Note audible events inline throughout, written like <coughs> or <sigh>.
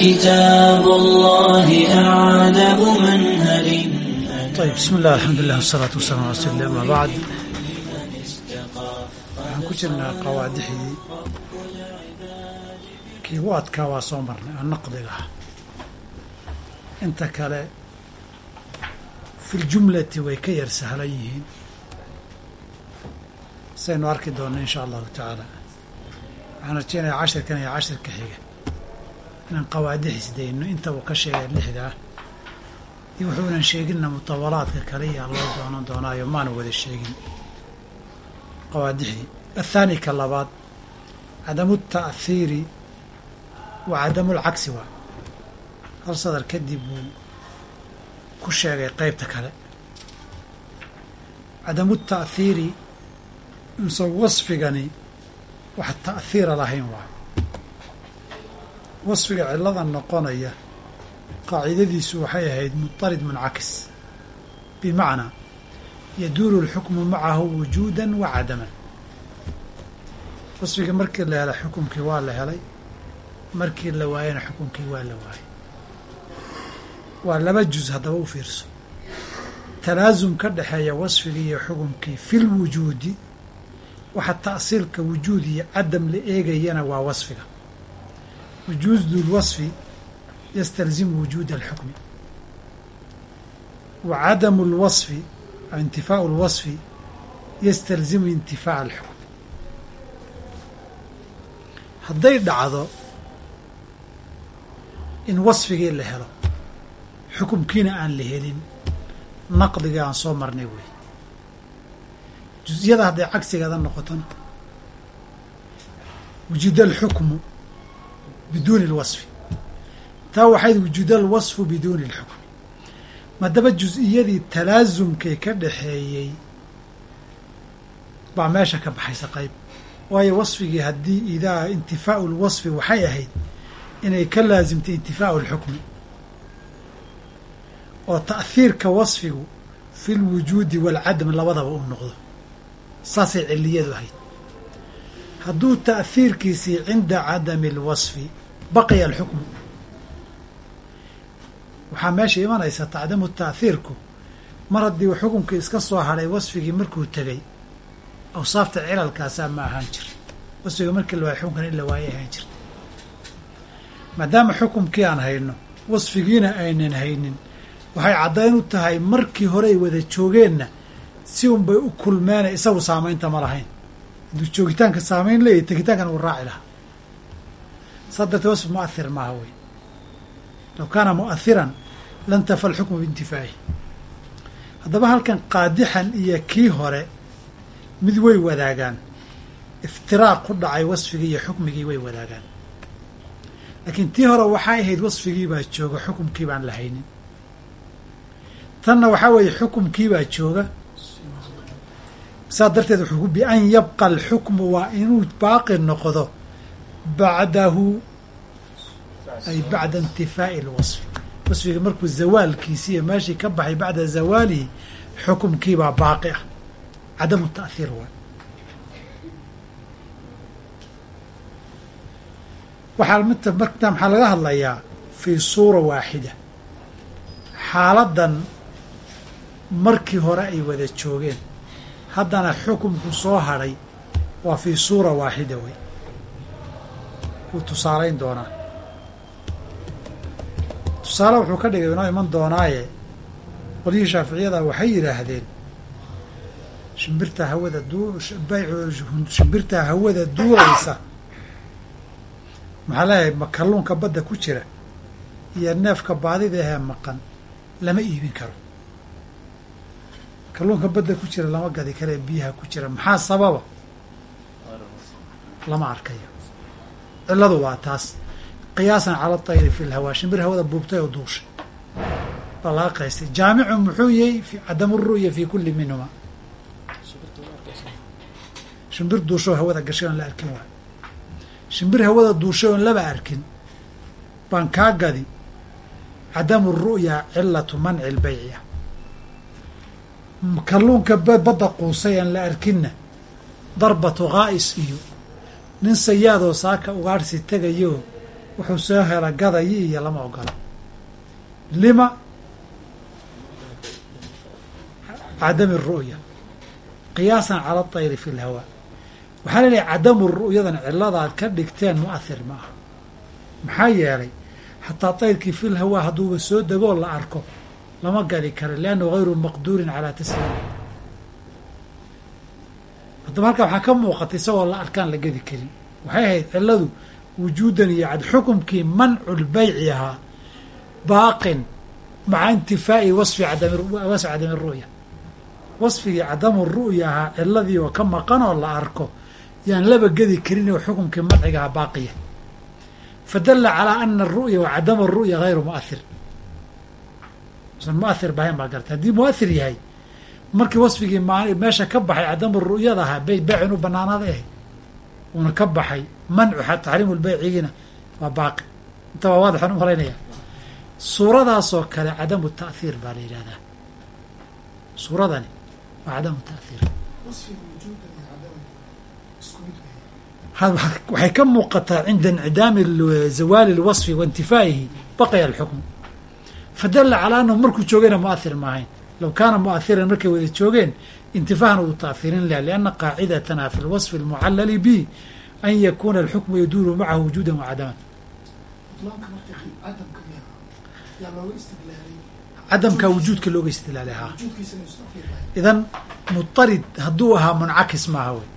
كتاب الله أعذب منهل طيب بسم الله الحمد لله والصلاة والسلام على رسول الله أما بعد waxaan ku jirnaa qawaadixii kiiwaadkaa waa soo marnay oo naqdiga ah inta kale fi ljumlati way ka yar sahlan yihiin saynu arki doonno in sha allahu tacaala waxaan rajeynayaa cashirkan iyo cashirka xiga inaan qawaadixis dayno inta uu ka sheegay lixdaa iyo wuxuunan sheeginna mutawalaadka kale iyo loo doonan doonaayo maana wada sheegin. Qawaadixdii athaani ka labaad cadamu ta'hiiri wa cadamu lcagsi waa hal sadar kadib buu ku sheegay qeybta kale. Cadamu ta'hiiri mise wasfigani wax ta'hiira lahayn waa wasfiga cillada noqonaya qaacidadiisu waxay ahayd muطarid muncakis. Bimacnaa yaduuru اlxukmu macahu wujuuda wa cadaman. Wasfiga markii la helay xukumkii waa la helay markii la waayana xukumkii waa la waayay waa laba juz haddaba u fiirso. Talaasum ka dhexeeya wasfigii iyo xukumkii fi lwujuudi waxa ta'siilka wujuud iyo cadam la eegayana waa wasfiga lwasfi ystalzimu wujuuda alxukmi wa cadamu lwasfi intifaau lwasfi yastalzimu intifaaca alxukm hadday dhacdo in wasfigii la helo xukumkiina aan la helin naqdigii aan soo marnay wey jus-iyada hadday cagsigeeda noqotona wujuuda alxukmu biduuni alwasfi taa waxayd wujuuda alwasfu biduuni alxukmi madaba jus-iyadii talaasumkay ka dhaxeeyey baa meesha ka baxaysa qayb waayo wasfigii haddii idaa intifaau lwasfi waxay ahayd inay ka laasimtay intifaau lxukmi oo ta'hiirka wasfigu fi lwujuudi waalcadam labadaba uu noqdo saasay ciliyadu ahayd hadduu ta'hiirkiisii cinda cadami alwasfi baqiya alxukmu. Waxaa meesha imanaysa tacdamu ta'hiirku mar haddii xukunkii iska soo hadhay wasfigii markuu tegey awsaafta cilalkaasaa ma ahaan jir wasfiga markii la waayay xukunkan in la waayay ahaan jirta maadaama xukumkii aan hayno wasfigiina aynan haynin waxay caddayn u tahay markii hore ay wada joogeenna si unbay u kulmeena isagu saamaynta ma lahayn joogitaanka saamayn leeyahy tegitaankan uu raaci lahaa. Saa dartee wasfi mu'ahir maaha wey low kaana mu'ahiran lantafa alxukmu biintifaa'ihi haddaba halkan qaadixan iyo kii hore mid way wadaagaan. Iftiraaq ku dhacay wasfigii iyo xukmigii way wadaagaan. Laakiin tii hore waxay ahayd wasfigii baa jooga xukumkii baan la haynin tanna waxaa weeye xukumkii baa jooga saas darteed wuxuu ku bian yabqa alxukmu waa inuu baaqi noqdo bacdahu ay bacda intifaa'i alwasfi. Wasfiga markuu zawaalkiisi iyo meeshii ka baxay bacda zawaalihi xukumkiibaa baaqi ah. Cadamu ta'hiir waay waxaa midta marta maxaa laga hadlayaa fii suura waaxida xaaladdan markii hore ay wada joogeen haddana xukumku soo hadhay waa fii suura waaxida wey. Wuu tusaalayn doonaa. Tusaale wuxuu ka dhigay inoo iman doonaaye qolyihii shaaficiyada waxay yidhaahdeen shimbirta hawada shimbirta hawada duuraysa. Maxaa leeyahay ma kalluunka badda ku jira iyo neefka baadida ahee maqan lama iibin karo kalluunka badda ku jira lama gadi karee biyaha ku jira. Maxaa sababa? Lama arkayo. Cilladu waa taas. Qiyaasan cala tayri fi lhawaa shimbir hawada buubtay oo duushay. Baa laga qaystay jaamicu muxuu yahay fi cadamu ru'ya fi kulli minhuma. Shimbir duushoo hawada gashay oon la arkin waayo shimbir hawada duushay oon laba arkin baan kaa gadi. Cadamu ru'ya cilatu manci lbayci ah kalluunka badda quusay aan la arkinna. Darbatu qaa'is iyo nin sayaadoo saaka ugaadhsi tegayoo wuxuu soo hela gadayi iyo lama ogola. Lima cadami ru'ya. Qiyaasan cala atayri fi lhawaa waxaa la leeyahay cadamu ru'yadan ciladaad ka dhigteen mu'ahir ma aha. Maxaa yeelay xataa tayrkii fi lhawaa hadduuba soo degoo la arko lama gali karo liannahu hayru maqduurin calaa tasliimi haddaba halkaa waxaa ka muuqata isagoo la arkaan la gedi karin. Waxay ahayd ciladu wujuudan iyo cad xukumkii mancu lbayci ahaa baaqin maca intifaa'i wasfi cadamwasfi cadami ru'ya. Wasfigii cadamu ru'ya ahaa ciladii oo ka maqan oo la arko yaan laba gedi karin oo xukumkii manciga ahaa baaqiya fadalla calaa ana aru'ya wa cadama aru'ya hayru mu'ahir usan mu'ahir bahayn baa garta. Haddii mu'ahir yahay markii wasfigii meesha ka baxay cadamu ru'yada ahaa bey beyc inuu banaanaaday ahayd. Uuna ka baxay mancu taxriimu lbeycigiina waa baaqi. Inta waa waadixan u malaynaya suuradaasoo kale cadamu ta'hiir baa la yidhahdaa suuradani waa cadamu ta'hiir waxay ka muuqataa cinda incidaami zawaali اlwasfi wa intifaa'ihi baqaya alxukmu fadalla calaa anahu markuu joogayna mu'ahir maahayn. Low kaana mu'ahiran markay wada joogeen intifaahan uu ta'hiirin laha lianna qaacidatana fi lwasfi اlmucallali bi an yakuuna alxukmu yaduuru macahu wujuudan wa cadaman. Cadamkaa wujuudka looga istidlaalay haa idan mutarid hadduu ahaa muncakis maaha wey.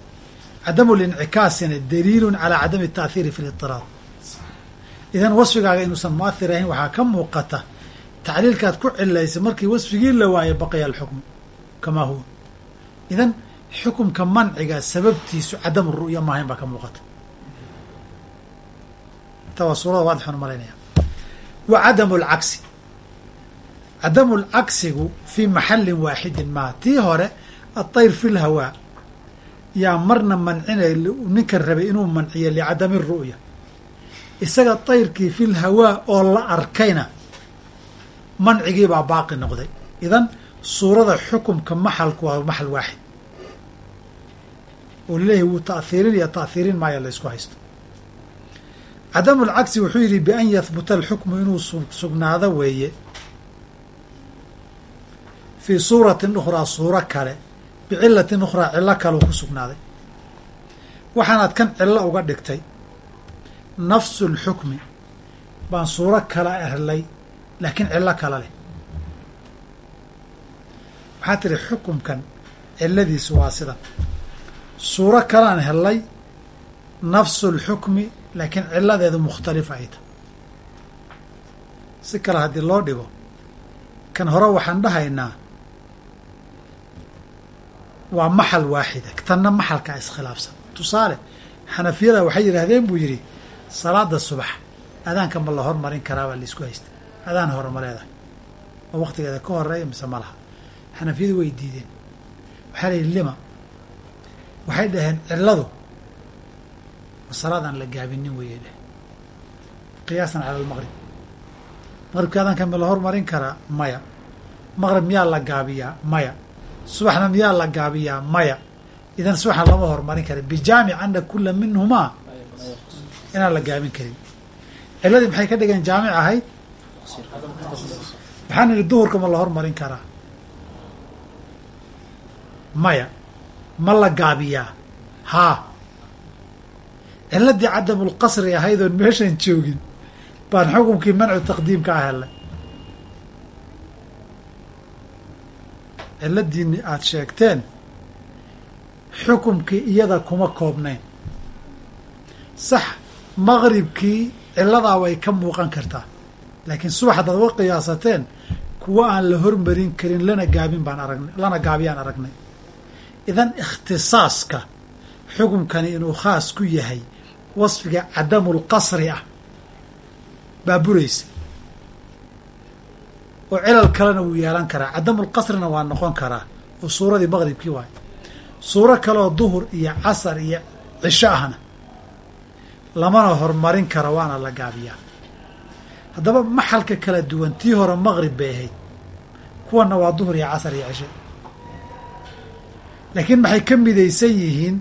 Cadamu lincikaasina daliilun calaa cadami ta'hiiri fi litiraad idan wasfigaaga inuusan mu'ahir ahayn waxaa ka muuqata tacliilkaad ku cilaysay markii wasfigii la waayo baqaya alxukmu kamaa huwa. Idan xukumka manciga sababtiisu cadamu ru'ya maahayn baa ka muuqata. Inta waa suurada waadixan u malaynaya wa cadamu lcagsi cadamu lcagsigu fii maxalin waaxidin maa tii hore atayr fi lhawaa yaa marna mancinay ninkan rabay inuu manciyo licadami ru'ya. Isaga tayrkii fi lhawaa oo la arkayna mancigiibaa baaqi noqday. Idan suurada xukumka maxalku waa maxal waaxid. Oo laleeyahy wuu ta'hiirin iyo ta'hiirin maayo laysku haysto. Cadamu lcagsi wuxuu yidhi bian yahbuta alxukmu inuu sugnaado weeye. Fii suuratin ukhraa suuro kale. Bicilatin ukhraa cillo kaleu ku sugnaaday. Waxaanaad kan cillo uga dhigtay. Nafsu lxukmi baan suuro kala erlay laakiin cillo kala leh. Waxaa tidhi xukumkan cilladiisu waa sidan suuro kalaan helay nafsu lxukmi laakiin cilladeedu mukhtalifa ay tahy si kale haddii loo dhigo kan hore waxaan dhahaynaa waa maxal waaxida tanna maxalkaa iskhilaafsan tusaale xanafiyada waxay yidhaahdeen buu yidhi salaada subax adaanka ma la hormarin karaa baa la isku haysta adaan hore ma leedahay. Oo waqtigeeda ka horreeya mise ma laha. Xanafiyadu way diideen. Waxaa la yidhi lima. Waxay dhaheen cilladu ma salaadaan la gaabinin weeye dheh. Qiyaasan cala almaqrib maqribka adaanka ma la hormarin karaa maya. Maqrib miyaa la gaabiyaa maya. Subaxna miyaa la gaabiyaa maya. Idan subaxna lama hormarin karin. Bijaamic ana kula minhumaa inaan la gaabin karin. Ciladii maxay ka dhigeen jaamic ahayd waxaan idhi duhurka ma la hormarin karaa? Maya ma la gaabiyaa? Haa. Ciladii cadamulqasri ahayd oon meeshan joogin baan xukumkii mancu taqdiimka ah helnay ciladiini aada sheegteen xukumkii iyada kuma koobnayn sax maqribkii cilladaa way ka muuqan kartaa laakiin subax haddaad uga qiyaasateen kuwa aan la hormarin karin lana gaabin baan aragnay lana gaabiyaan aragnay. Idan ikhtisaaska xukumkani inuu khaas ku yahay wasfiga cadamulqasri ah baa buraysa. Oo cilal kalena wuu yeelan karaa. Cadamulqasrina waa noqon karaa oo suuradii maqribkii waayo suuro kaleoo duhur iyo casar iyo cisho ahna lamana hormarin karo waana la gaabiyaa haddaba maxalka kala duwan tii hore maqrib bay ahayd. Kuwanna waa duhur iyo casar iyo cisho laakiin maxay ka midaysan yihiin?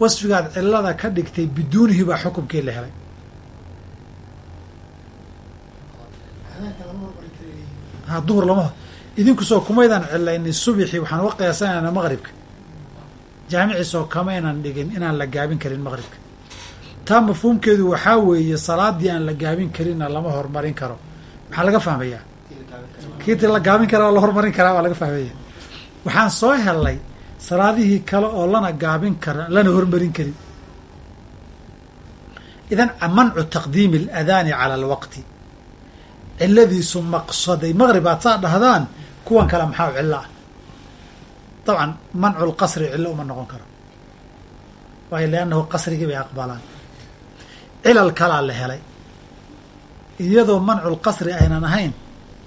Wasfigaad cillada ka dhigtay biduunihi baa xukumkii la helay. Ha duhur lama idinkusoo kumaydaan cilaynin subixii waxaan uga qiyaasanaynaa maqribka jaamiciisoo kamaynan dhigin inaan la gaabin karin maqribka taa mafhuumkeedu waxaa weeye salaadii aan la gaabin karinna lama horumarin karo. Maxaa laga fahmayaa? Kiiti la gaabin karaa la horumarin karaa waa laga fahmaya waxaan soo helnay salaadihii kale oo lana gaabin kara lana horumarin karin. Idan mancu taqdiimi aladaani cala alwaqti. Ciladiisu maqsaday. Maqrib aad saa dhahdaan kuwan kale maxaa u cillo ah dabcan mancu lqasri cillo uma noqon karo. Waayo liannahu qasrigii bay aqbalaan cilal kalaa la helay. Iyadoo mancu lqasri aynan ahayn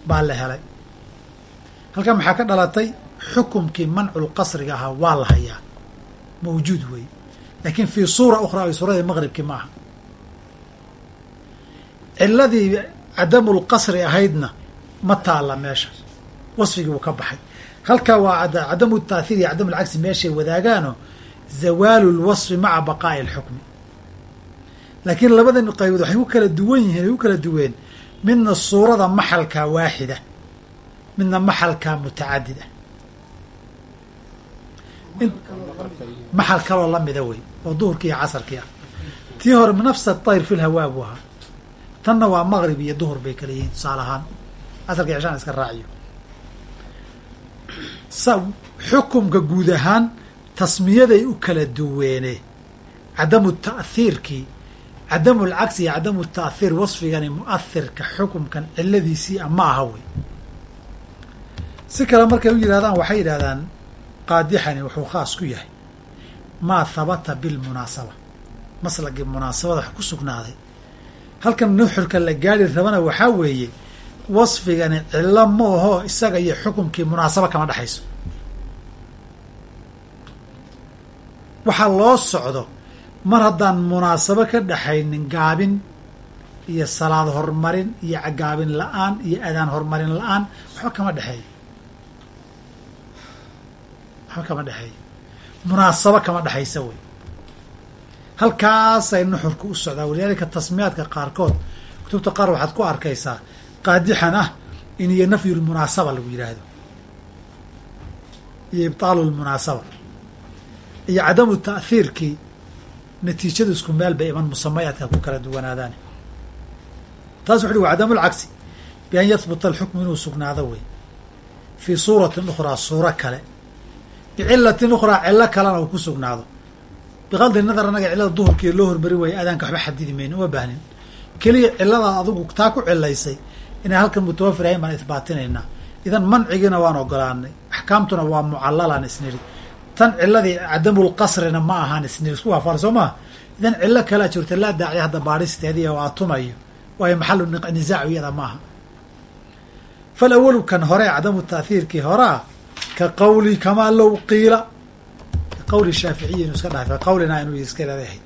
baa la helay. Halkan maxaa ka dhalatay? Xukumkii mancu lqasriga ahaa waa la hayaa. Mawjuud weeye laakiin fii suura ukhraa ay suuradii maqribkii ma aha. Ciladii cadamulqasri ahaydna ma taalla meesha. Wasfigii wuu ka baxay. Halkaa waa cadamu taathiir iyo cadam lcagsi meeshay wadaagaano zawaalu lwasfi maca baqaa'i alxukmi laakiin labadan qaybood waxay ku kala duwan yihiin ay ku kala duween. Midna suurada maxalkaa waaxida midna maxalkaa mutacadid ah maxal kaloo lamida wey oo duhurkii iyo casarkii ah. Tii hore nafsa tayr fi lhawaa buu ahaa. Tanna waa maqrib iyo duhur bay kala yihiin tusaale ahaan. Casarka cishaan iska raaciyo. Xukumka guud ahaan tasmiyaday u kala duweene cadamu ta'hiirkii cadamu lcagsi iyo cadamu ta'hiir wasfigani mu'ahirka xukumkan ciladiisii a ma aha wey si kale markay u yidhahdaan waxay yidhahdaan qaadixani wuxuu khaas ku yahay maa habata bilmunaasaba maslagii munaasabada wax ku sugnaaday halkan nuxurka la gaari rabana waxaa weeye wasfigani cillo ma aho isaga iyo xukumkii munaasabo kama dhexayso waxaa loo socdo mar haddaan munaasabo ka dhexaynin gaabin iyo salaad horumarin iyo gaabin la'aan iyo adaan horumarin la'aan waxba kama dhexeeyo waxba kama dhexeeyo munaasabo kama dhexaysa wey. Halkaasay nuxurka u socdaa walidaalika tasmiyaadka qaarkood kutubta qaar waxaad ku arkaysaa qaadixan ah in iyo nafyu lmunaasaba lagu yidhaahdo iyo ibtaalu lmunaasaba iyo cadamu ta'hiirkii natiijadu isku meel bay iman musamayaadka ku kala duwanaadaan. Taas wuxu uhi wa cadamu lcagsi bian yahbuta alxukmu inuu sugnaado wey fii suuratin ukhraa suuro kale. Bicilatin ukhraa cillo kalena uu ku sugnaado. Biqadri nadar annaga cillada duhurkii loo hormarin waaya aadaanka waxba xadidi mayno uma baahnin. Keliya cilladaa adigu taa ku cilaysay inay halkan mutawafir ahayn baan isbaatinaynaa idan mancigiina waan ogolaanay axkaamtuna waa mucallalaan isniri tan ciladii cadamulqasrina ma ahaan isniri isku waafaqan soo maha idan cillo kalea jirta laa daaciya hadda baadhisteedii oo atumayo waayo maxalu nisaacu iyada maaha fal awalu kan hore cadamu ta'hiirkii horaa ka qawli kamaa low qiila. Qawli shaaficiyi inu iska dhahay qawlina inuu iska leedahay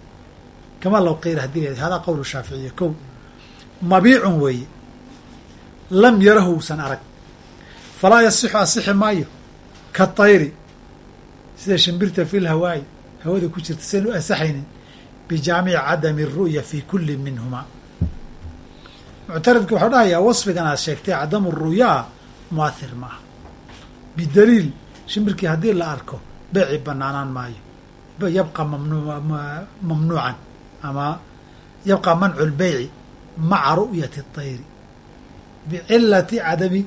kamaa low qiila haddii leedahay hadaa qawlu shaaficiya kow. Mabiicun weeye. Lam yarahu usan arag. Falaa yasixu asixi maayo. Ka tayri sida shimbirta fi lhawaayi hawada ku jirta sian u asaxaynin bijaamici cadami ru'ya fi kulli minhumaa muctaridku waxau dhahayaa wasfigan aad sheegtay cadamu ru'yaa muahir ma aha bidaliil shimbirkii haddii la arko beeci banaanaan maayo. Yabqa mamnuucan ama yabqa mancu lbeyci maca ru'yati اطayri bicilati cadami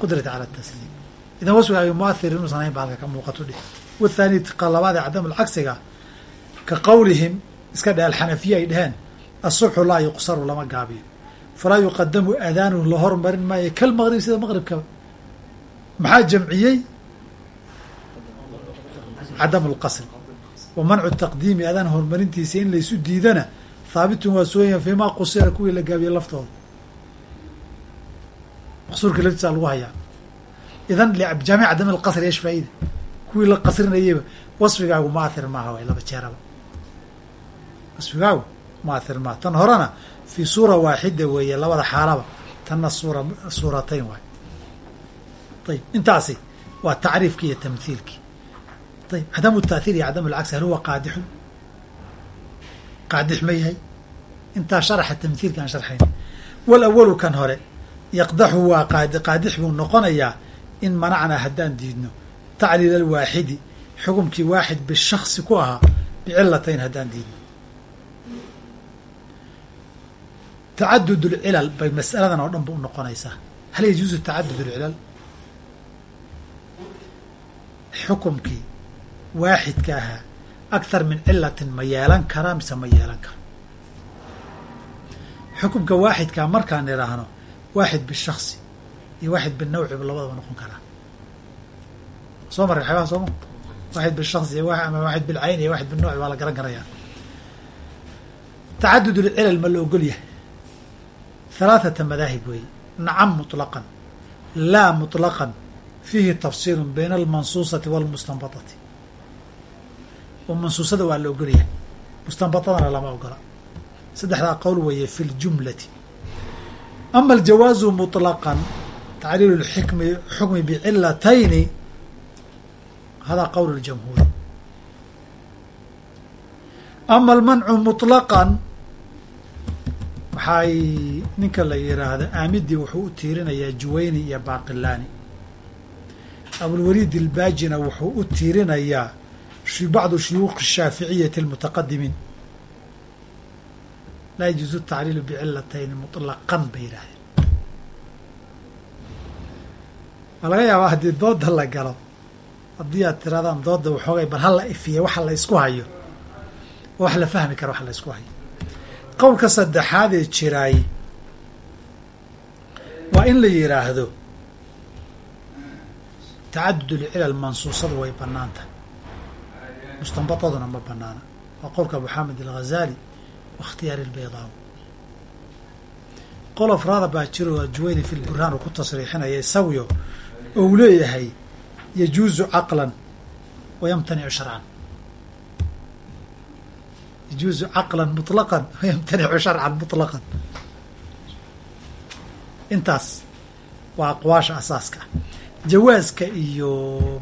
qudrati cala tasliim idan wasfigaagi muahir inuusan hayn ba ka muuqato dheh wathani labaadee cadam lcagsiga ka qawlihim iska dhe alxanafiya ay dheheen asubxu laa yuqsaru lama gaabiyo falaa yuqadamu adaanuhu la hormarin maayo. Kalmaqrib sida maqribkaba maxaa jamciyey? Cadamu lqasri wa mancu taqdiimi adaan horumarintiisa in laysu diidana haabitun waa sugan fiimaa qusira kuwii la gaabiye laftooda. Maqsuurka laftiisa lagu hayaa idan jaamic cadam lqasri eesh faaida kuwii la qasrinayeyba wasfigaagu muahir maaha way laba jeeraba wasfigaagu muahir maaha tan horena fii suura waaxida weeye labada xaalaba tanna suura suuratayn waay ayib intaasi waa tacriifkii iyo tamhiilkii ayib cadamu taathiir iyo cadam lcagsi hal huwa qaadixun qaadix ma yahay intaa sharaxa tamhiilka aan sharxayn walawalu kan hore yaqdaxu waa qaadi qaadix buu noqonayaa in manacnaa haddaan diidno. Tacliil alwaaxidi xukumkii waaxid bishaksi ku ahaa bicilatayn haddaan diidno. Tacadud lcilal bay mas'aladan oo dhan ba u noqonaysaa. Hal yajuusu tacadud lcilal xukumkii waaxidka ahaa akthar min cilatin ma yeelan karaa mise ma yeelan karo xukumka waaxidkaa markaan idhaahno waaxid bishaksi iyo waaxid binawciba labadaba noqon karaa soo marray waxyaabaha sooma waaxid bishaksi iyo ama waaxid bilcayn iyo waaxid binawci waa la garan karayaa tacadud lcilal ma la ogol yahay halaathata madaahib weeye nacam muطlaqan laa muطlaqan fiihi tafsiilu bayna almansuusati walmustanbatati oo mansuusada waa la ogolyahay mustanbatadana lama ogola saddexdaa qowl weeye fi ljumlati ama aljawaazu muطlaqan tacliilu lxikmi xukmi bicilatayni hada qowl اljamhuur ama almancu muطlaqan waxay ninka la yidhaahda aamidii wuxuu u tiirinayaa juwayni iyo baaqilaani abulwaliid ilbaajina wuxuu u tiirinayaa bacdu shuyuuqi shaaficiyati almutaqadimiin laa yajuuzu tacliilu bicilatayni muطlaqan bay yidhahdeen waa laga yaabaa haddii dooda la galo haddii aad tirahdaan dooda waxoogay bal hala ifiya waxa la isku hayo. Wax la fahmi kara wax la isku hayo. Qowlka saddexaadee jiraay waa in la yidhaahdo tacadud lcilal mansuusadu way bannaan tahay. Mustanbataduna ma banaana waa qowlka abu xamed alghazali wa ikhtiyaari lbaydaawi qol afraada baa jiro juwayni fi lburhaan uu ku tasriixinaya isaguyo oo uu leeyahay yajuuzu caqlan wa yamtanicu sharcan. Yajuuzu caqlan muطlaqan wa yamtanicu sharcan muطlaqan intaas waa aqwaasha asaaska. Ah jawaaska iyo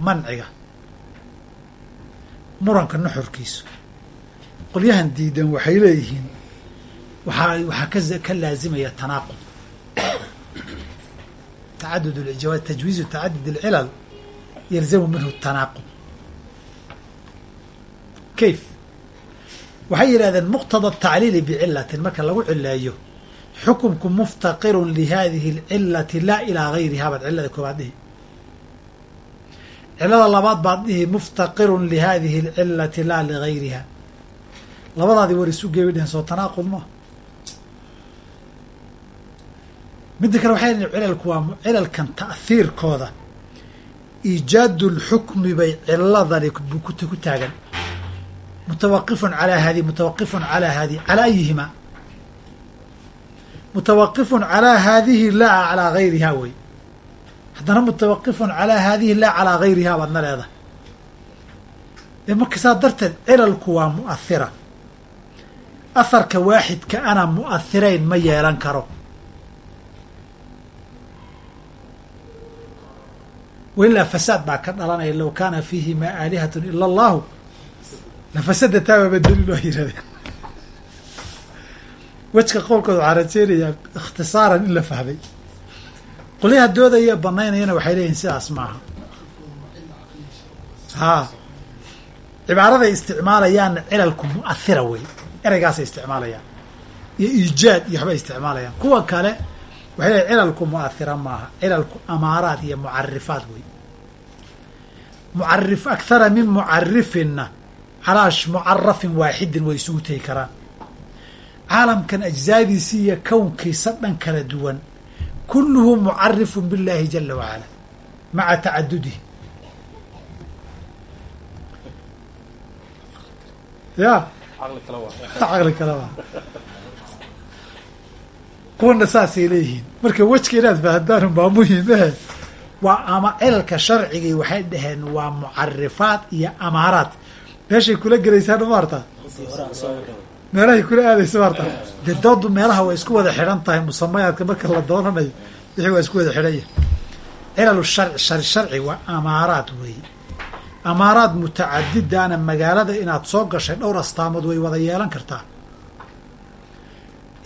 manciga. Muranka nuxurkiisu. Qolyahan diidan waxay leeyihiin waxaa waxaa ka ka laazimaya tanaaqud tacadud jawaaz tajwiizu tacadud alcilal yalzamu minhu tanaaqud kayf waxay yidhahdeen muqtada tacliili bicilatin marka lagu cileeyo xukumku muftaqirun lihadihi alcilati laa ilaa gayriha baad cilada koobaad dhihi cilada labaad baad dhihi muftaqirun lihadihi alcilati laa ligayriha labadaadii war isu geebi dhehen soo tanaaqud maa midda kale waxay cilalku waa cilalkan ta'hiirkooda iijaadu lxukmi bay ciladani ku taagan. Mutawaqifun calaa hadi mutawaqifun calaa hadi calaa ayihima mutawaqifun calaa haadihi laa calaa gayriha wey. Haddana mutawaqifun calaa haadihi laa calaa gayriha baadna leedahay. Ee marka saa darteed cilalku waa mu'ahira aharka waaxidka ana mu'ahirayn ma yeelan karo wailaa fasaad baa ka dhalanaya low kaana fiihima aalihatun ila allahu lafasadataa daliil waa yirahdeen wejka qowlkooda waxaa rajeynayaa ikhtisaaran in la fahmay qolyaha doodaya banaynayana waxay leeyihiin sidaas maaha. Haa. Cibaaraday isticmaalayaanna cilalku mu'ahira wey ereygaasay isticmaalayaan. Iyo iijaad iyo waxbay isticmaalayaan. Kuwa kale waxay cilalku mu'ahira maaha cilalku amaaraad iyo mucarifaad wey mucarif akhara min mucarifinna calaa mucarafin waaxidin way isugu tegi karaan caalamkan ajzaadiisi iyo kownkiisa dhan kala duwan kulluhu mucarifun biاllahi jala wacala maca tacadudihi ya caqli kale waa kuwana saasay leeyihiin. Marka wejka inaad fahantaan baa muhiim eh waa ama cilalka sharcigii waxay dhaheen waa mucarifaad iyo amaaraad. Meeshay kula gelaysaan maarta meelahay kula aadaysa maarta dee doodu meelaha way isku wada xidhan tahay musamayaadka marka la doonanayo. Wixii waa isku wada xidhanya cilalu shar sharci waa amaaraad weeye amaaraad mutacadidaana magaalada inaad soo gashay dhowr astaamood way wada yeelan kartaa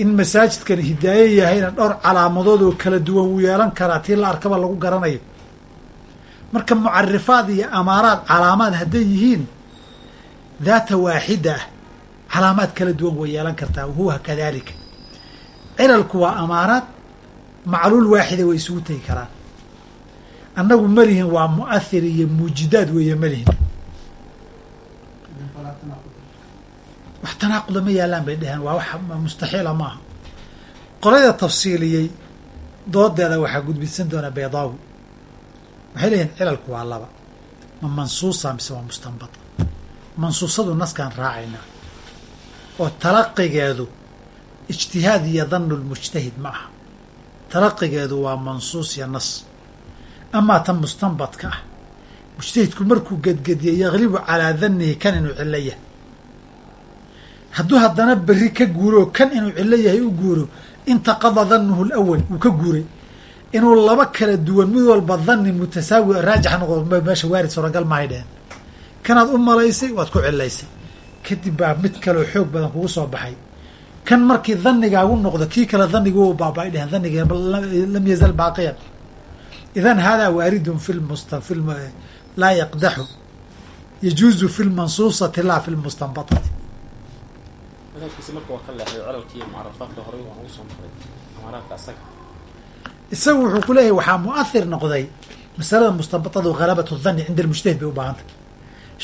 in masaajidkan hidaaye yahayna dhowr calaamadood oo kala duwan wuu yeelan karaa tii la arkaba lagu garanayo. Marka mucarifaad iyo amaaraad calaamaad hadday yihiin daata waaxida ah calaamaad kala duwan way yeelan kartaa wahuwa kadalika cilalku waa amaaraad macluul waaxida way isugu tegi karaan. Annagu malihin waa mu'ahir iyo muujidaad weeye malihin wax tanaaquda ma yaalaan bay dheheen waa wax mustaxiila maaha. Qolada tafsiiliyey doodeeda waxaa gudbidsan doona beydaawi waxay leeyihiin cilalku waa laba. Ma mansuusa mise waa mustanbata mansuusadu naskaan raacaynaa oo talaqigeedu ijtihaad iyo danu lmujtahid ma aha. Talaqigeedu waa mansuus iyo nas. Amaa tan mustanbadka ah. Mujtahidku markuu gedgediye yaglibu calaa danihi kan inuu cillo yahay hadduu haddana berri ka guuro kan inuu cillo yahay u guuro intaqada danuhu lawal wuu ka guuray. Inuu laba kala duwan mid walba dani mutasaawi raajix noqdo meesha waarid suuragal mahay dheheen kanaad u malaysay waad ku cilaysay kadib baa mid kaleo xoog badan kugu soo baxay. Kan markii danigaagu noqdo kii kale danigi u baaba-ay dheheen lam yazal baaqiyan. Idan haadaa waaridun fi lmusta fi laa yaqdaxu. Yajuuzu fi lmansuusati laa fi lmustanbatati isagu wuxuu ku leeyahay waxaa mu'ahir noqday masalada mustanbatadu halabatu dhanni cinda almujtahid bay u baahantay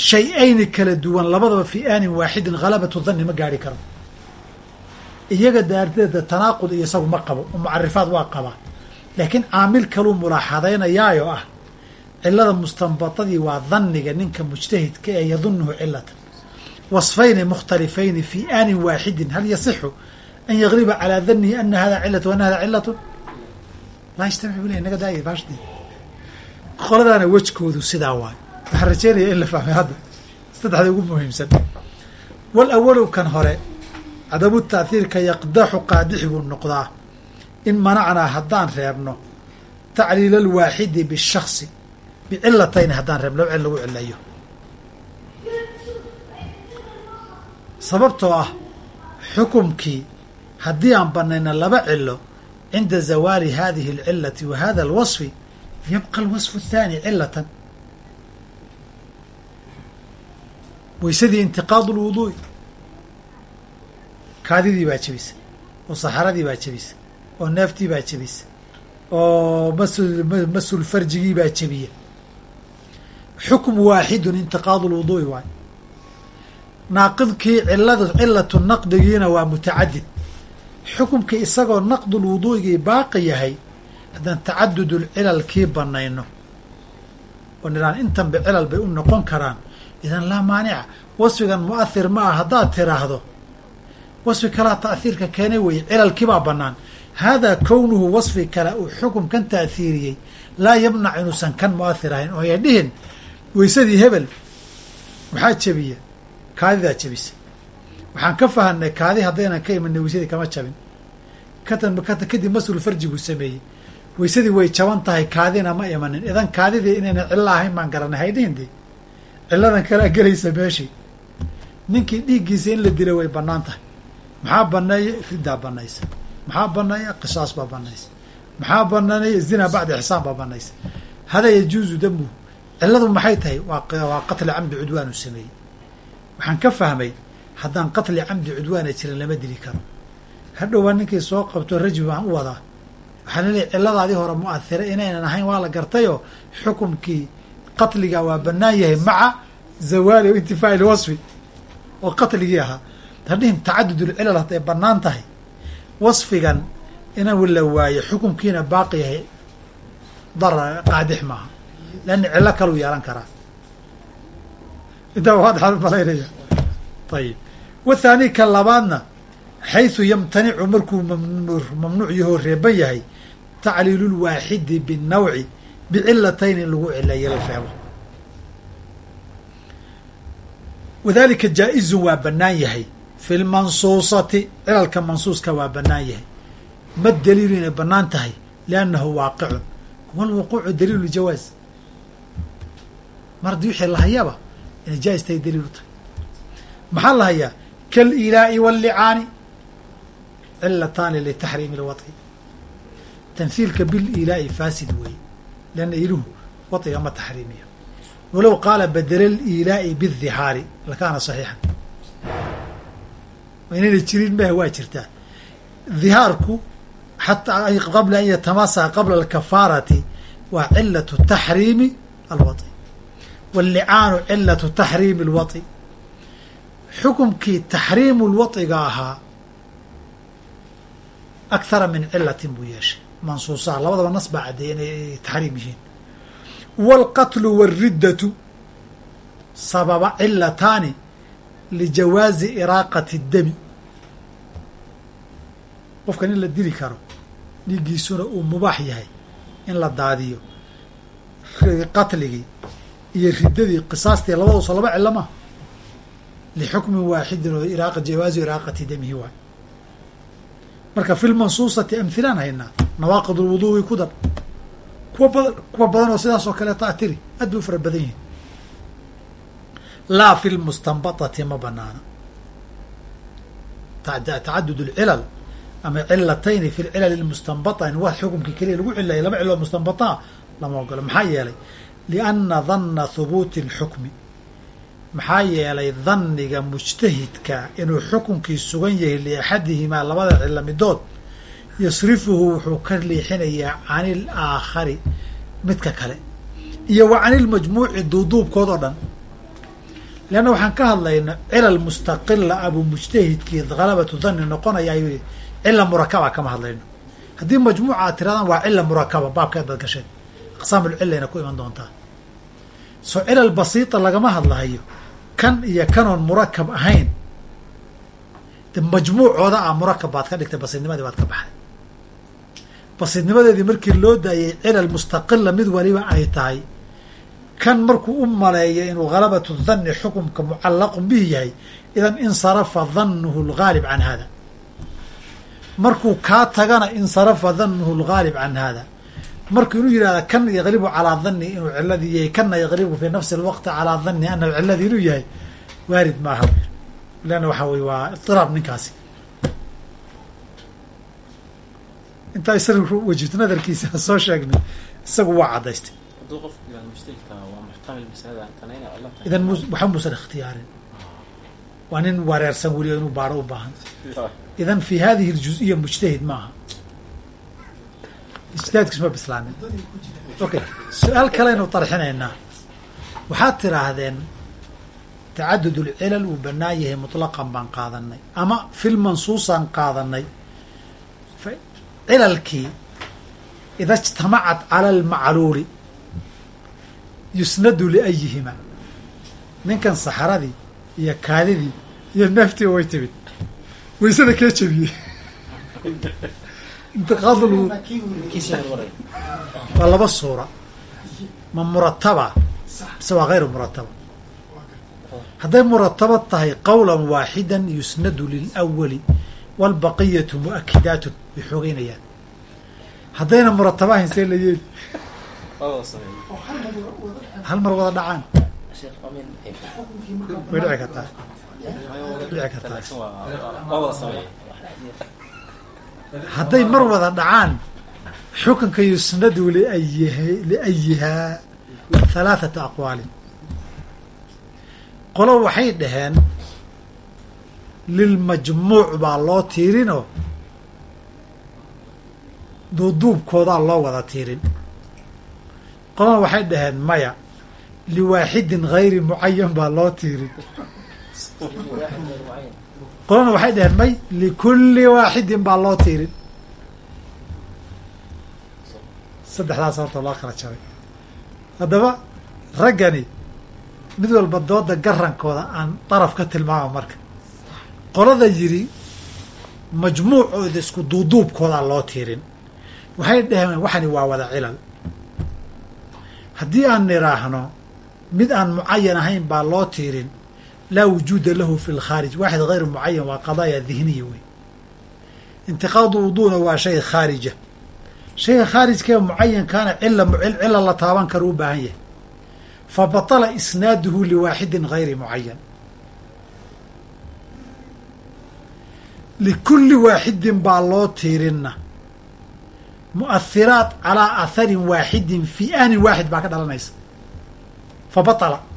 shay-ayni kala duwan labadaba fi aanin waaxidin halabatu dhanni ma gaari karo. Iyaga daarteeda tanaaqud iyo isagu ma qabo mucarifaad waa qabaa laakiin caamil kaluu mulaaxadaynayaayo ah cilada mustanbatadii waa dhanniga ninka mujtahidka ee yadunuhu cilatan wasfayni mukhtalifayni fi aanin waaxidin hal yasixu an yagliba calaa danihi ana hada cilatu ana hada cilatu laa yajtamic bu ley naga daaya baashdii qoladaana wejkoodu sidaa waayo waxaan rajeynaya in la fahmay hadda. Saddexda ugu muhiimsan. Wal awalu kan hore cadamu taahiirka yaqdaxu qaadixi buu noqdaa. In manacnaa haddaan reebno tacliil alwaaxidi bishaksi bicilatayni haddaan reebno laba cil lagu cilayo sababtoo ah xukumkii haddii aan banayna laba cilo cinda zawaali hadihi alcilati wa hada alwasfi yabqa alwasfu athaani cilatan waysadii intiqaadu lwuduu'i kaadidii baa jebisa oo saxaradii baa jebisa oo neeftii baa jebisa oo masul masul farjigii baa jebiya xukmu waaxidun intiqaadu lwuduu'i waayo naaqidkii ciladu cilatu naqdigiina waa mutacadid. Xukumkii isagoo naqdulwuduu'igii baaqi yahay haddaan tacadudulcilal kii banayno oo nidhaan intanba cilal bay u noqon karaan. Idan laa maanica wasfigan mu'ahir ma ah haddaad tiraahdo wasfi kalaa ta'hiirka keenay weye cilalkiibaa bannaan. Haadaa kownuhu wasfi kale uu xukumkan ta'hiiriyey laa yamnac inuusan kan mu'ahir ahayn. Oo ay dhihin weysadii hebel waxaa jebiya kaadidaa jebisa waxaan ka fahanay kaadi haddaynan ka imanay weysadii kama jabin. Katan kadib masul farjiguu sameeyey. Weysadii way jaban tahay kaadina ma imanin. Idan kaadidii inaynan cillo ahayn baan garanay. Haydhihin dee cilladan kalea gelaysa meeshii. Ninkii dhiiggiisa in la dila way bannaan tahay. Maxaa baneeya riddaa banaysa maxaa baneeya qisaas baa banaysa maxaa baneeya zina bacda ixsaan baa banaysa hada yajuuzu damuhu cilladu maxay tahay? Waa qatli camdi cudwaan uu sameeyey waxaan ka fahmay haddaan qatli camdi cudwaana jirin lama dili karo. Hadhowbaa ninkii soo qabto rajmi baan u wadaa. Waxaa laleeyahy cilladaadii hore mu'ahira inaynan ahayn waa la gartayoo xukumkii qatliga waa bannaan yahay maca zawaali o intifaa'i lwasfi. Oo qatligii ahaa. Hadhihin tacadudulcilal hadday bannaan tahay. Wasfigan inuu la waayo xukumkiina baaqi yahay. Darar qaadix maaha. Leanna cillo kaluu yeelan karaa intaa waadxaan malaynaya ayib wathaani ka labaadna xaysu yamtanicu markuu mamnuuc yahoo reeban yahay tacliilu lwaaxidi binnawci bicilatayni in lagu cileeyo la reebo wadalika jaa-izun waa bannaan yahay. Fi lmansuusati cilalka mansuuska waa bannaan yahay. Ma daliilu inay bannaan tahay? Liannahu waaqicun walwuquucu daliilu jawaaz. Mar haddii wixii lahayaba inay jaa'istay daliil u tahay. Maxaan lahayaa kaliilaa'i wallicaani cilataani litaxriimi lwadci tamhiilka bililaa'i faasid weeye lianna iluhu wadciga ma taxriimiyo walow qaala badela liilaa'i bidihaari lakaana saxiixan. Inayna jirin mah waa jirtaa dihaarku xataa qabla an yatamaasaha qabla alkafaarati waa cilatu taxriimi alwadci wاllicaanu cilatu taxriimi اlwaطi xukumkii taxriimu lwaطiga ahaa akhara min cilatin buu yeeshay mansuusaha labadaba nas baa caddeeyay inay taxriim yihiin wاlqatlu wاriddatu sababa cilataani lijawaazi iraaqati اdami qofkan in la dili karo dhiiggiisuna uu mubaax yahay in la daadiyo qatligii iyo riddadii qisaastii labadooso laba cilo ma lixukmin waaxidin oo iraaqa jawaazu iraaqati damihi waay. Marka fi lmansuusati amhilaan haynaa nawaaqid lwuduui ku dar. Kuwa badan kuwa badan oo sidaas oo kaleeta atiri aad bay u fara badan yihiin laa fi lmustanbatati ma banaana. Tacadud lcilal ama cilatayni fi lcilal lmustanbata in wax xukumkii keliya lagu cilayay laba ciloo mustanbataa lama ogolo maxaa yeelay lianna danna hubuuti اlxukmi maxaa yeelay danniga mujtahidka inuu xukunkii sugan yahay liaxadihimaa labada cilo midood yasrifuhu wuxuu ka leexinayaa can ilaakhari midka kale iyo wa can ilmajmuuci duuduubkood oo dhan. leanna waxaan ka hadlayna cilal mustaqila abuu mujtahidkii halabatu danni noqonaya ayuu yihi cila murakaba kama hadlayno. Haddii majmuuca aad tirahdaan waa cila murakaba baabkeed baad gasheen aqsaamulcilayna ku iman doontaa. Soo cilal basiita lagama hadlahayo. Kan iyo kanoon murakab ahayn de majmuucooda ah murakab baad ka dhigtay basiidnimadii baad ka baxday. Basiidnimadeedii markii loo daayay cilal mustaqila mid waliba ay tahay kan markuu u maleeya inuu halabatu danni xukumka mucallaqun bihi yahay idan insarafa dannuhu lgaalib can hada markuu kaa tagana insarafa dannuhu lgaalib can hada markuu inuu yihahda kan yaqlibu calaa danni inuu ciladii yahay kana yaqlibu fi nafsi lwaqti calaa danni anahu ciladii inuu yahay waarid maaha. Leanna waxaa wey waa idiraab ninkaasi. Intaa isaga wajibta nadarkiisa <laughs> soo sheegnay isagu waa tahay idan waxa muusan ikhtiyaarin waa nin wareersan weliba inuu baaro u baahan. Idan fi hadihi ljuziya mujtahid maaha ijtihaadkiis ma bislaanin okay su'aal kaleynu tarxinaynaa. Waxaad tiraahdeen tacadud ulcilal uu banaan yahay mutlaqan baan qaadanay ama fil mansuusaan qaadanay cilalkii ida ijtamacat cala almacluuli yusnadu liayihima. Ninkan saxaradii iyo kaadidii iyo neeftii way timid. Waysada kee jebiyey intiqaadul waa laba suura ma murataba mise waa hayru murataba hadday murataba tahay qawla waaxida yusnadu lilawali wاlbaqiyatu mu'akidaatun way xoogeynayaan haddayna murataba ahayn see la yeeli hal mar wada dhacaan way dhici kartaa dhici kartaa hadday mar wada dhacaan xukunka yusnadu liayihaa halaathata aqwaalin qolo waxay dhaheen lilmajmuuc baa loo tiirinoo duuduubkoodaa loo wada tiirin. Qolona waxay dhaheen maya liwaaxidin hayri mucayan baa loo tiirin qolona waxay dhaheen may likulli waaxidin baa loo tiirin. Saddexdaas horta loo kala jabay haddaba raggani mid walba dooda garankooda aan daraf ka tilmaama marka. Qolada yidhi majmuucooda isku duuduubkoodaa loo tiirin. Waxay dhaheen waxani waa wada cilal. Haddii aan nidhaahno mid aan mucayan ahayn baa loo tiirin laa wujuuda lahu fi lkhaarij waaxid hayru mucayan waa qadaaya dihniya wey intiqaadu wuduuna waa shay khaarija shayga khaarijkee mucayankaana cila cila la taaban karo u baahan yahay fa batala isnaaduhu liwaaxidin hayri mucayan likulli waaxidin baa loo tiirina mu'ahiraat calaa atharin waaxidin fii aanin waaxid baa ka dhalanaysa fa batala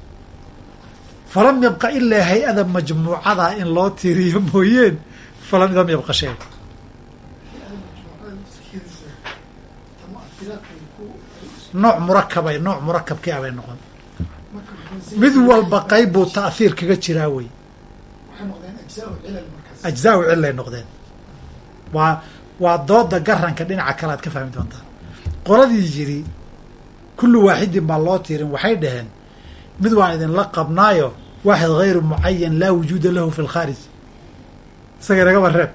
falam yabqa ilaa hay'ada majmuucadaa in loo tiiriyo mooyeen falam lam yabqa shay. Nooc murakabay nooc murakabkii abay noqon. Mid walba qayb buu ta'hiir kaga jiraa wey. Ajzaa-u cilay noqdeen. Waa waa dooda garanka dhinaca kale aad ka fahmi doontaa qoladii yidhi kullu waaxidin baa loo tiirin waxay dhaheen mid waan idinla qabnaayo waaxid hayru mucayan laa wujuuda lahu fi lkhaarij isaga inagaba reeb.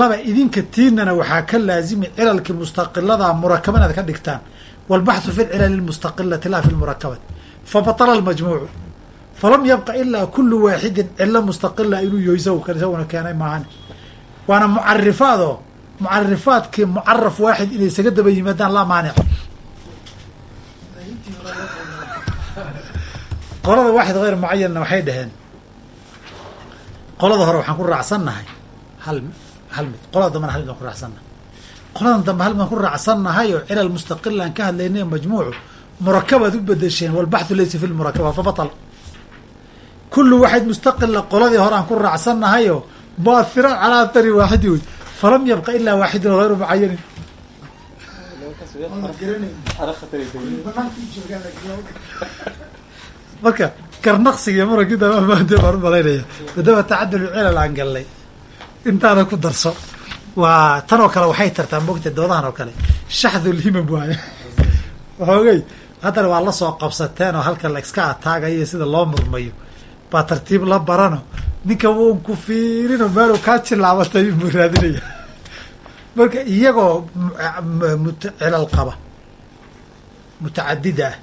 Laba idinka tiinana waxaa ka laazimi cilalkii mustaqiladaa murakaba inaad ka dhigtaan. Walbaxthu fi lcilali lmustaqilati laa fi lmurakabati fabatala almajmuucu falam yabqa ilaa kullu waaxidin cilo mustaqila inuu isagu isaguna keenay maahan waana mucarifaadoo mucarifaadkii mucaraf waaxid inay isaga daba yimaadaan laa maanic qolada waaxid hayr mucayanna waxay dhaheen. Qolada hore waxaan ku raacsannahay. Hal hal mid. Qolada dambena hal mid baan ku raacsannahay. Qoladan dambe hal mid baan ku raacsannahay oo cilal mustaqilaan ka hadlaynay majmuucu murakabaad u bedesheen walbaxthu laysa fi lmurakaba fa batal. Kullu waaxid mustaqila qoladii hore aan ku raacsannahayo muahiraat calaa athari waaxidi wey falam yabqa ilaa waaxidun hayru mucayanin marka karnaqsiga murakida maade baan u malaynaya. Maadaama tacadul cilal aan gallay. Intaana ku darso. Waa tan oo kale waxay tartaa mogta doodahan oo kale. Shaxdulhimam waaye. Waxoogay haddana waa la soo qabsateen oo halka la ataagayo sida loo murmayo. Baa tartiib la barano. Ninka wuun ku fiirino meelu kaa jilaabatay buu raadinaya. Marka iyagoo cilal qaba. Mutacadida ah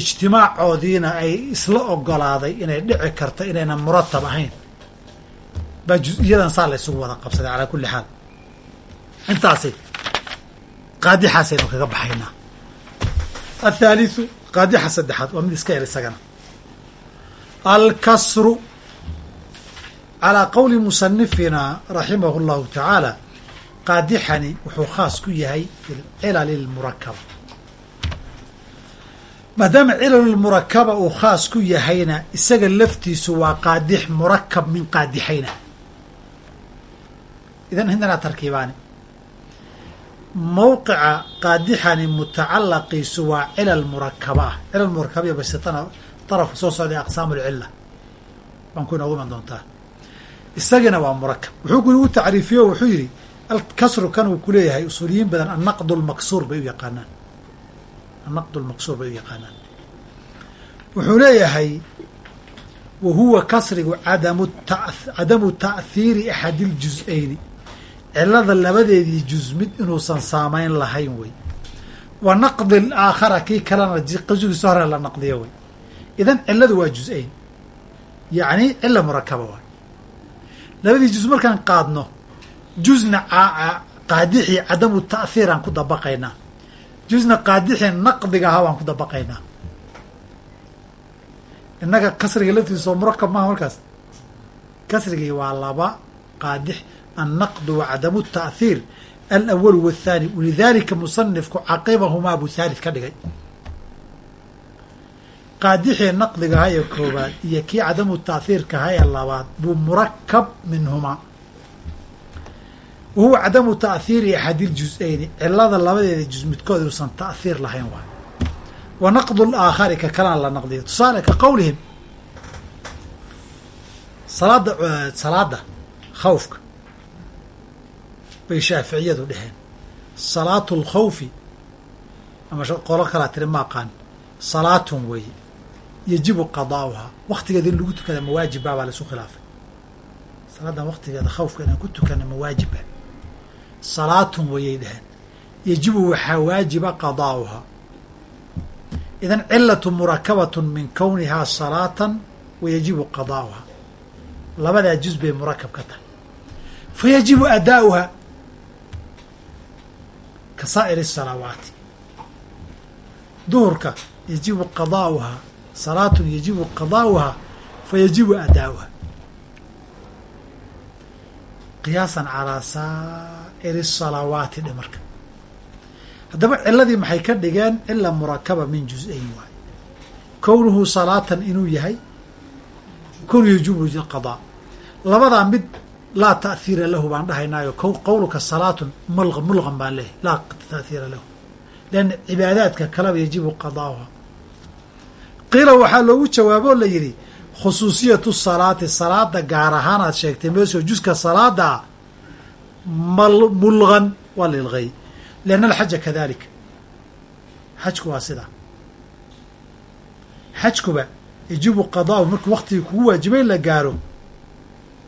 ijtimaacoodiina ay isla ogolaaday inay dhici karto inaynan muratab ahayn. Baa jus-iyadan saa la isugu wada qabsaday calaa kulli xaal. Intaasi qaadixaasaynu kaga baxaynaa. Athaalithu qaadixa saddexaad waa mid iska yar isagana. Alkasru calaa qowli musanifina raximahu llahu tacaala qaadixani wuxuu khaas ku yahay fi cilali lmurakaba maadaama cilalulmurakaba uu khaas ku yahayna isaga laftiisu waa qaadix murakab min qaadixayna. Idan hindanaa tarkiibaani. Mawqica qaadixani mutacalaqiisu waa cilal murakaba ah cilal murakabaya basitana darafka soo socday aqsaamu lcila baan ku inoogu iman doontaa. Isagina waa murakab wuxuu ku u tacriifiye o wuxuu yidhi alkasru kan uu kuleeyahay usuuliyiin badan annaqd lmaksuur bay u yaqaanaan annaqd lmaqsuur bay u yaqaanaan. Wuxuu leeyahay wa huwa kasrigu cadamu ta'hiiri axadi ljus-ayni cilada labadeedii juz mid inuusan saamayn lahayn wey. Wa naqdi alaakhara kii kalena jugiisa hore la naqdiyo wey. Idan ciladu waa juz-ayn yacni cila murakaba waay labadii juz markaan qaadno juzna qaadixii cadamu ta'hiiraan ku dabaqaynaa juzna qaadixii naqdiga ahaa waan ku dabaqaynaa. Innaga kasriga laftiisa oo murakab maaha markaas. Kasrigii waa laba qaadix annaqdu wa cadamu ta'hiir alawalu waathaani walidalika musanifku caqibahumaa buu haalid ka dhigay. Qaadixii naqdiga ahaa ee koobaad iyo kii cadamu ta'hiirka ahaa ee labaad buu murakab minhumaa wahuwa cadamu ta'hiiri axadi ljus-ayni cilada labadeeda juz midkood uusan ta'hiir lahayn waay. Wa naqdu laakhari ka kalena la naqdiyo. Tusaale ka qowlihim salaada salaada khawfka bay shaaficiyadu dheheen salaatu lkhawfi ama qolo kalaa tiri ma aqaan. Salaatun weeye. Yajibu qadaa'uhaa waktigeeda in lagu tukada mawaajibaa baa laisu khilaafay. Salaadan waktigeeda khawfka inaan ku tukana mawaajiba salaatun wayay dheheen yajibu waxaa waajiba qadaa'uhaa idan cilatu murakabatun min kownihaa salaatan wa yajibu qadaa'uhaa labadaa juz bay murakab ka tahay. Fa yajibu adaa'uhaa ka saa'ir الsalaawaati duhurka yajibu qadaa'uhaa salaatun yajibu qadaa'uhaa fa yajibu qiyaasan calaa saa'iri salawaati dhe marka. Haddaba ciladii maxay ka dhigeen cila murakaba min juz-ayn waay. Kownuhu salaatan inuu yahay kownu yajubu qadaa labadaa mid laa ta'hiira lahu baan dhahaynaayo qowluka salaatun mulqan baan leehay laa ta'hiira lahu. Lianna cibaadaadka kaleba yajibu qadaa'uha qiila waxaa loogu jawaaboo la yidhi khusuusiyatu salaati salaada gaar ahaan aad sheegtay meesoo juska salaada mulgan waa la ilqeey lianna alxaja kadalika xajku waa sidaa xajkuba yajibu qadaa'uhu markuu waktigii kugu waajibay la gaaro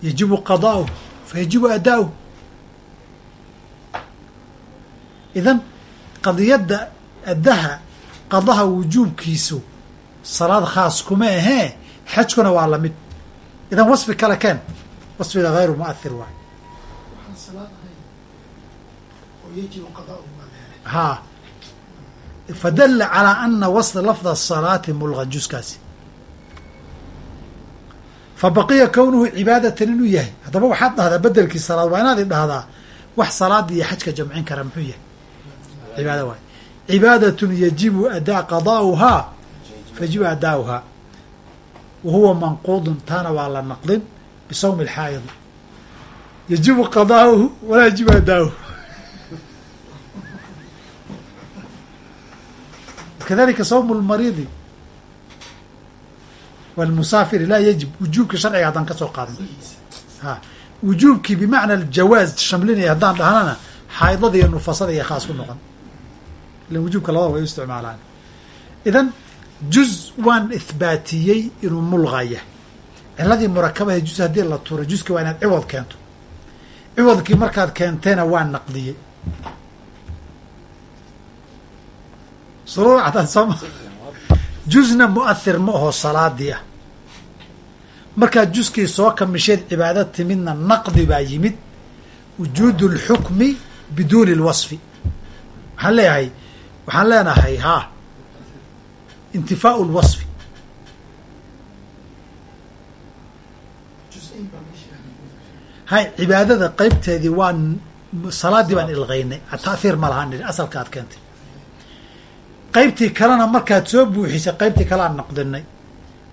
yajibu qadaa'uhu fa yajibu adaa'uhu idan qadiyadda addaha qadaha wujuubkiisu salaad khaas kuma ahee xajkuna waa la mid idan wasfi kale keen wasfiga hayru mu'ahir waay haa fadalla calaa ana wasla lafda asalaati mulgan juskaasi fa baqiya kownuhu cibaadatan inuu yahay haddaba waxaad dhahdaa bedelkii salaad waa inaad i dhahdaa wax salaada iyo xajka jamcin kara muxuu yahay cibaada waay cibaadatun yajibu adaa qadaa'uhaa fayajibu adaa'uhaa wa huwa manquudun taana waa la naqdin bisawmi alxaayidi yajibu qadaa'uhu walaa yajibu adaa'uhu kadalika sawmu lmariidi walmusaafiri laa yajib wujuubka sharciga haddaan ka soo qaadno ha wujuubkii bimacna aljawaaz shamlinaya haddaan dhahnana xaydada iyo nufasada iyo khaas ku noqon ilan wujuubka labada way u isticmaalaan idan juz waan ihbaatiyey inuu mulqaya ciladii murakabahe juz haddii la tuuro juska waa inaad ciwad keento ciwadkii markaad keentayna waa naqdiyey juzna mu'ahir ma aho salaadii ah markaad juskii soo kamisheed cibaado timidna naqdi baa yimid wujuudu اlxukmi biduuni اlwasfi waxaan leeyahay waxaan leenahay haa intifaau اlwasfi hay cibaadada qeybteedii waa salaadii baan ilqaynay ta'hiir ma lahaan asalka aad keentay qaybtii kalena markaad soo buuxisay qaybtii kale aan naqdinay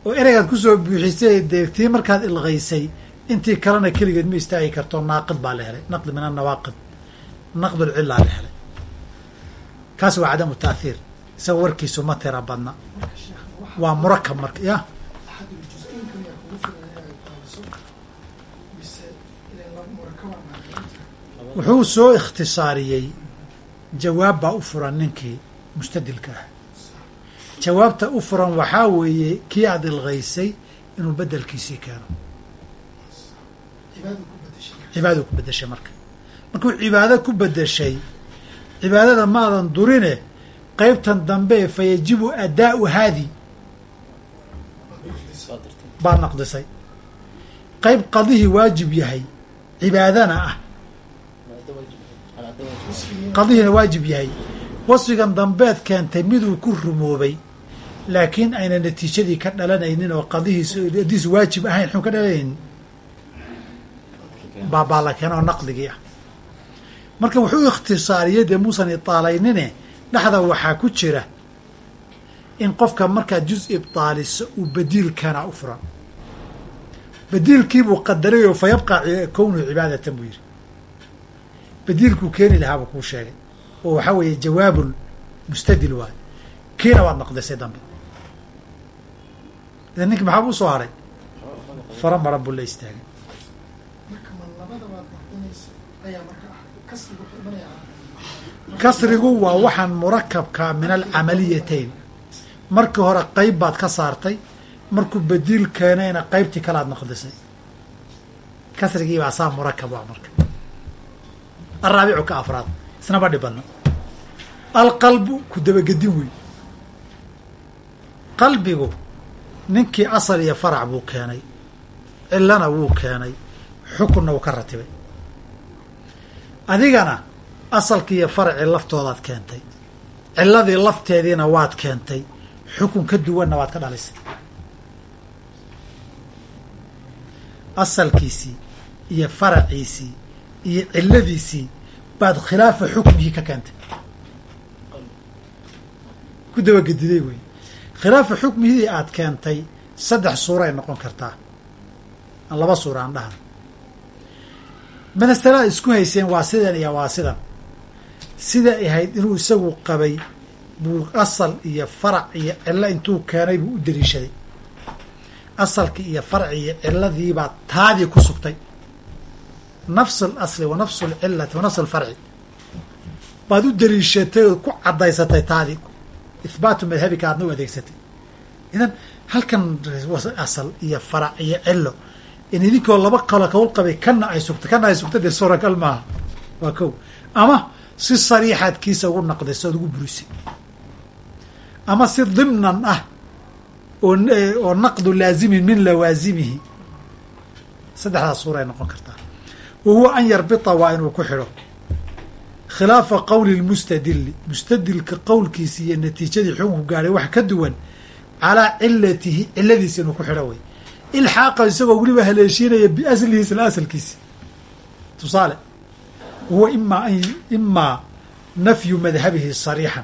oo ereygaad ku soo buuxisay dee tii markaad ilqaysay intii kalena keligeed ma istaagi karto naaqid baa la helay naqdi min annawaaqid naqdulcilaa la helay kaas waa cadamu taathiir isaga warkiisu ma tira badna. Waa murakab marka ya. Wuxuu soo ikhtisaariyey jawaab baa u furan ninkii mustadilka ah. Jawaabta u furan waxaa weeye kii aada ilqaysay inuu bedelkiisii keeno. Cibaadadu ku bedeshay marka. Markuu cibaado ku bedeshay cibaadada maadan durine qeybtan dambe fa yajibu adaa'u haadi. Baad naqdisay. Qeyb qadihii waajib yahay cibaadana ah. Qadihiina waajib yahay. Wasfigan dambeed keentay miduu ku rumoobay laakiin ayna natiijadii ka dhalanaynin oo qadihiis hadiis waajib ahayn xun ka dhalanaynin. Baabaa la keena oo naqdigii ah. Marka wuxuu ikhtisaariyey dee muusan itaalaynine dhexda waxaa ku jira in qofka markaad juz ibtaaliso uu badiilkana u furan. Badiilkiibuu qadaray oo fa yabqa kownuhu cibaadatan buu yidhi. Badiilkuu keeni lahaa buu kuu sheegay. Oo waxaa weeye jawaabul mustadil waayo kiina waad naqdisay dambe. Idan ninki maxaa u soo haray? Fara maran buu la istaagay kasrigu waa waxaan murakabkaa min alcamaliyatayn. Markii hore qeyb baad ka saartay markuu badiil keenayna qeybtii kalaad naqdisay kasrigii baa saa murakab waa marka. Alraabicu ka afraad isnaba dhibadna alqalbu ku dabagedin wey qalbigu ninkii asal iyo farac buu keenay cilana wuu keenay xukunna wuu ka ratibay. Adigana asalkii iyo faracii laftoodaad keentay. Ciladii lafteediina waad keentay. Xukun ka duwanna waad ka dhalisay. Asalkiisii iyo faraciisii iyo ciladiisii baad khilaafa xukmihii ka keentay. Ku dabagediday wey. Khilaafa xukmihii aad keentay saddex suura ay noqon kartaa. Laba suura aan dhahan manastalaa isku hayseen waa sidan iyo waa sidan sida ahayd inuu isagu qabay buu asal iyo farac iyo cillo intuu keenay buu u daliishaday asalkii iyo farci iyo ciladiibaa taadii ku sugtay. Nafsu alasli wa nafsu alcilati wa nafsu alfarci baad u daliishatay oo ku caddaysatay taadii ihbaatu madhabika aadna u adeegsatay. Idan halkan asal iyo farac iyo cilo in idinkoo laba qalo kawl qabay kana ay sugtay kana ay sugtay dee suuragal maaha. Waa kow. Ama si sariixaad kiisa ugu naqdayso ood ugu burisay. Ama si dimnan ah oo oo naqdu laazimin min lawaasimihi saddexdaas suura ay noqon kartaa. Wa huwa an yarbita waa inuu ku xidho. Khilaafa qowli lmustadili mustadilka qowlkiisi iyo natiijadii xukunku gaadhay wax ka duwan calaa cilatihi ciladiisi inuu ku xidho way. Ilxaaqa isagoo weliba haleeshiinaya biaslihi isla asalkiisi. Tusaale wahuwa imaa imaa nafyu madhabihi sariixan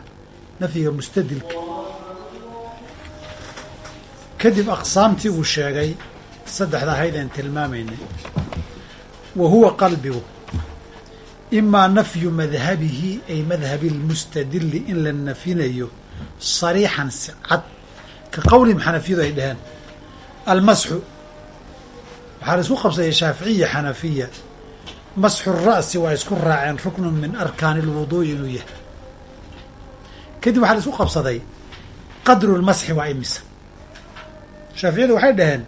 nafyiga mustadilka. Kadib aqsaamtii uu sheegay saddexda ahayd aan tilmaamaynay wa huwa qalbigu. Imaa nafyu madhabihi ay madhabi lmustadili in la nafinayo sariixan si cad. Ka qowlihim xanafiyadu ay dhaheen almasxu waxaa la isku qabsadaya shaaficiya xanafiya masxu ra'si waa isku raaceen ruknun min arkaani lwuduu'i inuu yahay. Kadib waxaa la isku qabsaday qadru lmasxi waa imisa shaaficiyadu waxay dhaheen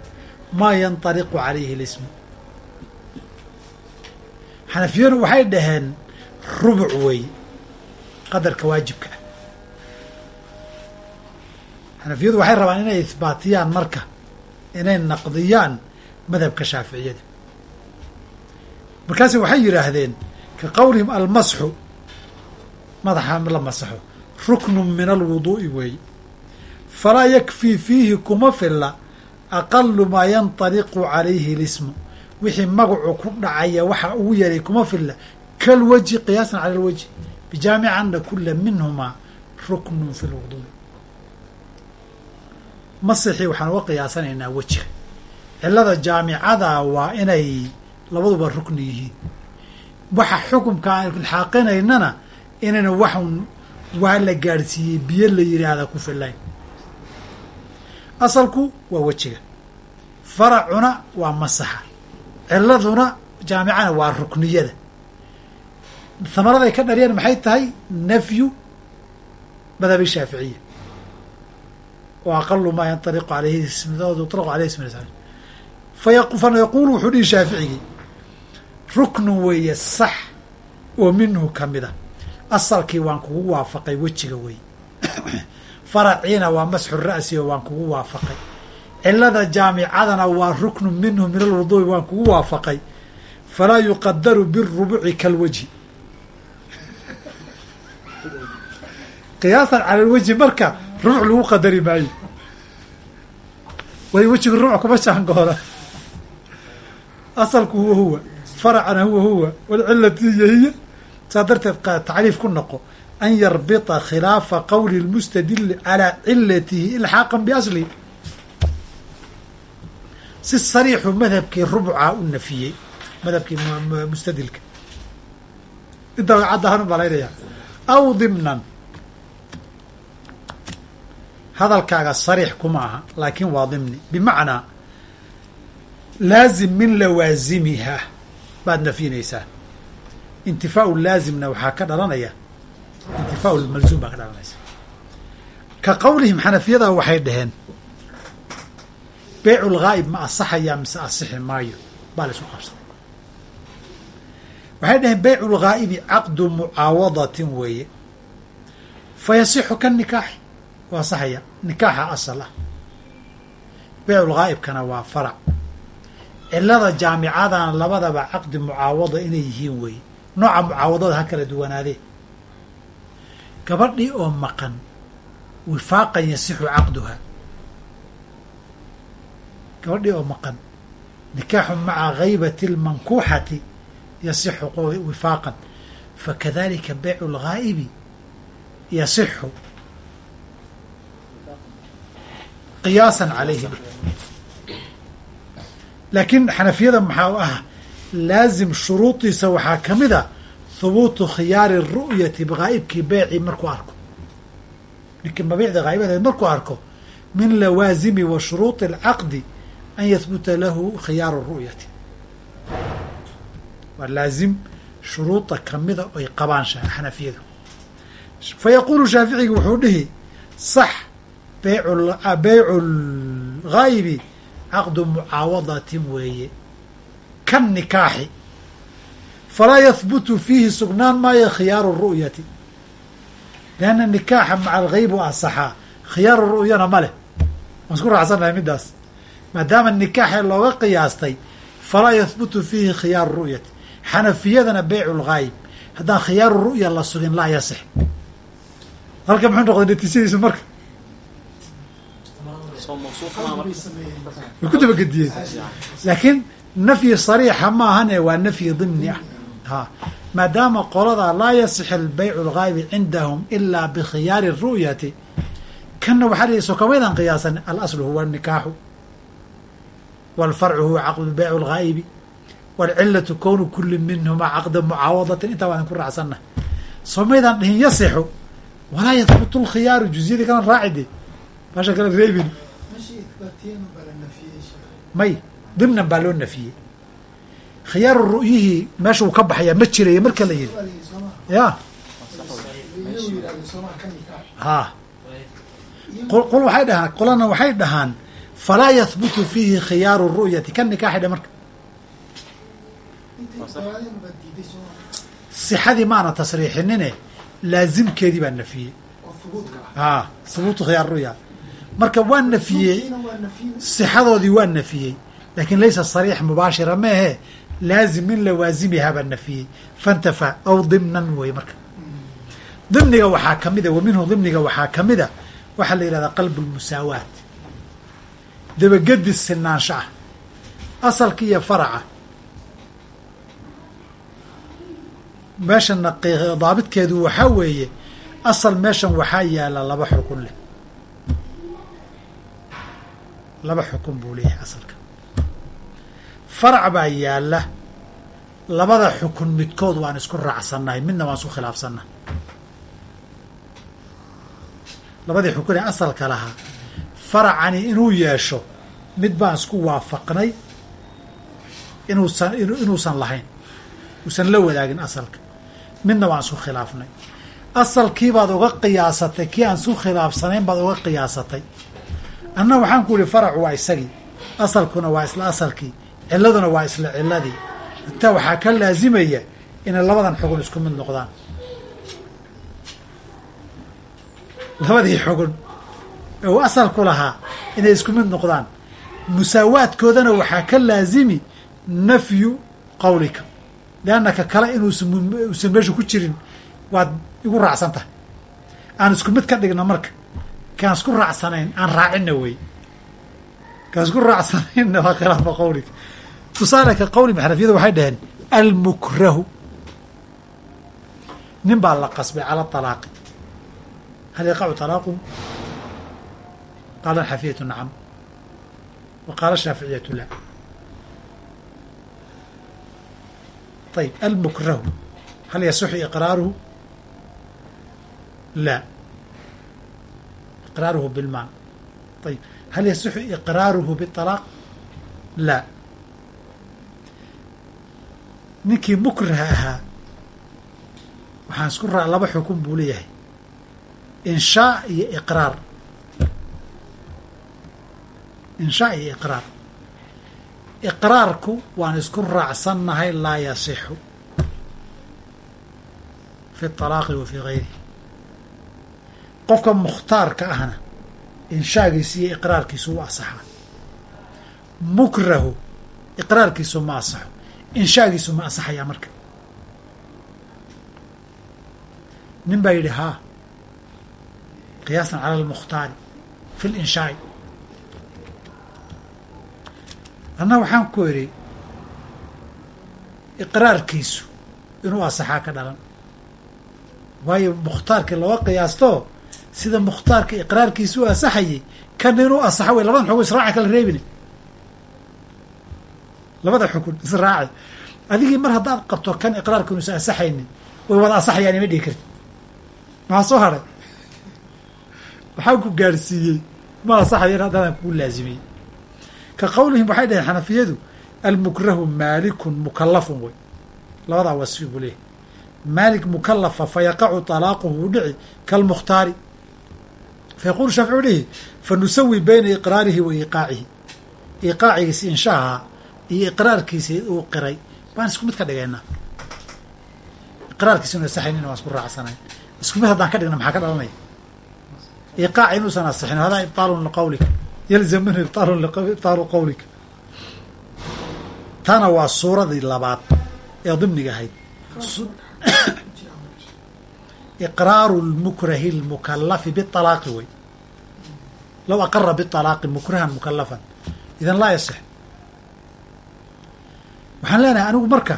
maa yanطaliqu calayhi lismu. Xanafiyadu waxay dhaheen rubuc weey qadarka waajibka ah. Xanafiyadu waxay rabaan inay ihbaatiyaan marka inay naqdiyaan madhabka shaaficiyada markaasi waxay yidhaahdeen ka qowlihim almasxu madaxa la masaxo ruknu min alwuduu'i weey falaa yakfii fiihi kuma filla aqalu maa yanطaliqu calayhi lismu wixii magacu ku dhacaya waxa ugu yaray kuma filla kalwajhi qiyaasan cala alwajhi bijaamic ana kula minhumaa ruknun fi lwuduu'i masixii waxaan uga qiyaasanaynaa wejiga. Cilada jaamicada waa inay labaduba rukni yihiin. Waxa xukumka aan ilxaaqinaynana inayna waxun waa la gaadhsiiyey biyo la yidhaahda ku fillayn. Asalku waa wejiga. Faracuna waa masaxa. Ciladuna jaamicana waa rukniyada. Hamaraday ka dhariyeen maxay tahay? Nafyu madhabi shaaficiya wa aqalu maa yanطaliqu alayhi yuطlaqu alayhi ism fayaquulu wuxuu dhihi shaaficigii ruknu weeye sax oo minhu ka mida asalkii waan kugu waafaqay wejiga weeye. <coughs> Faraciina waa masxu ra'si oo waan kugu waafaqay. Cilada jaamicadana waa ruknu minhu min alwuduui waan kugu waafaqay. Falaa yuqadaru birubuci kalwajhi. <coughs> Qiyaasan cala lwajhi marka rubuc lagu qadari maayo. Way wejigu rubuc kuma jaangoona asalku huwa huwa faracana huwa huwa walcilatu hiya hiya saa darteed tacriif ku noqo an yarbita khilaafa qowli lmustadili calaa cilatihi ilxaaqan biaslihi si sariixu madhabkii rubca u nafiyey madhabkii mustadilka. Intaa caddahan u malaynaya aw dimnan. Hadalkaaga sariix kuma aha laakin waa dimni. Bimacnaa laazim min lawaasimiha baad nafyinaysaa intifaau laazimna waxaa ka dhalanaya. Intifaau lmalzuum baa ka dhalanaysa. Ka qowlihim xanafiyada waxay dhaheen beycu lgaa'ib ma asaxayaa mise asixi maayo? Baa la isku qabsaday. Waxay dhaheen beycu lgaa'ibi caqdu mucaawadatin weeye. Fa yasixu ka nikaaxi waa asaxaya nikaaxa asal ah. Beycu lgaa'ibkana waa farac cilada jaamicadana labadaba caqdi mucaawada inay yihiin weeye nooca mucaawadada ha kala duwanaadee gabadhii oo maqan wifaaqan yasixu caqduha. Gabadhii oo maqan nikaaxu maca haybati lmankuuxati yasixu wifaaqan. Fakadalika beycu lghaa'ibi yasixu qiyaasan calayhi laakiin xanafiyada maxaa u ah? Laazim shuruudiisa waxaa ka mid a hubuutu khiyaari ru'yati bghaa'ibkii beecii markuu arko. Ninkii mabiicda haa'ibadeed markuu arko min lawaazimi wa shuruuطi اlcaqdi an yahbuta lahu khiyaaru ru'yati. Waa laazim shuruuda kamida oy qabaan xanafiyadu. Fayaquulu shaaficigi wuxuu dhihi sax beycu lghaa'ibi caqdu mucaawadatin weeye kan nikaaxi falaa yahbutu fiihi sugnaan maayo khiyaaru ru'yati lianna nikaaxa maca alghayb u asaxaa khiyaaru ru'yana ma leh waan isku raacsannahay middaas maadaama nikaaxee looga qiyaastay falaa yahbutu fiihi khiyaaru ru'yati xanafiyadana beycu lghaayib haddaan khiyaaru ru'ya la sugin laa yasix halka muxuu noqday natiijadiisu marka way ku dabagediyeen laakiin nafyi sariixa maahane waa nafyi dimni ah ha maadaama qolada laa yasix albeycu lghaayibi cindahum ilaa bikhiyaari ru'yati kanna waxaa dhihi sokomaydan qiyaasan alaslu huwa nikaaxu waalfarcu huwa caqdu beycu lghaa'ibi waalcilatu kownu kuli minhuma caqda mucaawadatin intaa waan ku raacsanna somaydaan dhihin yasixu walaa yahbutu lkhiyaaru juziyadii kala raacide maasha kala reebin may dimnan baa loo nafiyey khiyaaru ru'yihii meesha uu ka baxayaa ma jiraya marka la yidhi. Ya. Ha. Qol waxay dhahaan qolana waxay dhahaan falaa yahbutu fiihi khiyaaru ru'yati kan nikaaxi dhe marka. Sixadii maana tasriixinine laazimkeedii baa nafiyey ha hubuutu khiyaar ru'ya marka waa nafiyey sixadoodii waa nafiyey. Laakiin laysa sariix mubaashira meehe laazim min lawaazimihaa baa nafiyey. Fantafa aw dimnan wey marka. Dimniga waxaa kamida wa minhu dimniga waxaa kamida waxaa la yidhahdaa qalbu lmusaawaat dabagedi sinaansha ah asalka iyo faraca. Meeshana daabidkeedu waxaa weeye asal meeshan waxaa yaalla laba xukun leh laba xukun buu leeyahay asalka. Farac baa yaalla labada xukun midkood waan isku raacsannahay midna waan isku khilaafsannahay. Labadii xukun ee asalka lahaa faracani inuu yeesho mid baan isku waafaqnay inuusan inuusan lahayn uusan la wadaagin asalka midna waan isku khilaafnay. Asalkii baad uga qiyaasatay kii aan isku khilaafsanayn baad uga qiyaasatay anna waxaan ku ihi faracu waa isagii asalkuna waa isla asalkii ciladuna waa isla ciladii intaa waxaa ka laazimaya inay labadan xugun isku mid noqdaan. Labadii xugun ee uu asalku lahaa inay isku mid noqdaan. Musaawaadkoodana waxaa ka laazimi nafyu qawlika. Liannaka kale inuusan usan meesha ku jirin waad igu raacsan tahay. Aan isku mid ka dhigno marka kaan isku raacsanayn? Aan raacinna wey. Kaan isku raacsanaynna <laughs> waa khilaafa qawlika tusaale ka qawli maxnafiyada waxay dhaheen almukrahu. Nin baa la qasbay cala talaaqi. Hal yaqacu talaaquhu qaala xafiyatu nacam. Wa qaala shaaficiyatu la ayb almukrahu. Hal yasixu iqraaruhu? La iqraaruhu bilmaal ayb hal yasixu iqraaruhu biطalaaq la ninkii mukraha ahaa waxaan isku raa laba xukun buu leeyahay inshaa iyo iqraar inshaa iyo iqraar iqraarku waan isku raacsannahay laa yasixu fi اطalaaqi wa fii gayrihi qofka mukhtaarka ahna inshaagiisu iyo iqraarkiisu u asaxaa mukrahu iqraarkiisu ma asaxo inshaagiisu ma asaxayaa marka. Nin baa yidhi haa qiyaasan cala almukhtaari fi linshaai anna waxaan ku idhi iqraarkiisu inuu asaxaa ka dhalan waayo mukhtaarkii looga qiyaasto sida mukhtaarka iqraarkiisa u asaxayay kana inuu asaxo wey labadan xukun israaca kala reebine. Labada xukun israaci. Adigii mar haddaad qabto kan iqraarka inuusan asaxaynin way wada asaxayaan ima dhihi karti maxaa soo haray? Waxaa ku gaadhsiiyey ma asaxayan haddaadan kugu laazimiyey ka qowlihim waxay dhaheen xanafiyadu almukrahu maalikun mukalafun wey labadaa wasfi buu leeyahy maalik mukalafa fayaqacu talaaquhu u dhici kalmukhtaari fayaquulu shaafici u dhihi fa bayna iqraarihi wa iiqaacihi iiqaacigiisi inshaha iyo iqraarkiisi uu qiray baan isku mid ka dhigaynaa iqraarkiisi inu asaxaynin waan isku raacsanayn isku mid haddaan ka dhigna maxaa ka dhalanaya iqaaci inuusan asixin hadaa ibطaalun liqawlika yalzam minhu ibطaalu qawlika tana waa suuradii labaad ee dimniga ahayd iqraaru lmukrahi lmukalafi bialaaqi wey low aqara bialaaqi mukrahan mukalafan idan laa yasix waxaan leenahay anigu marka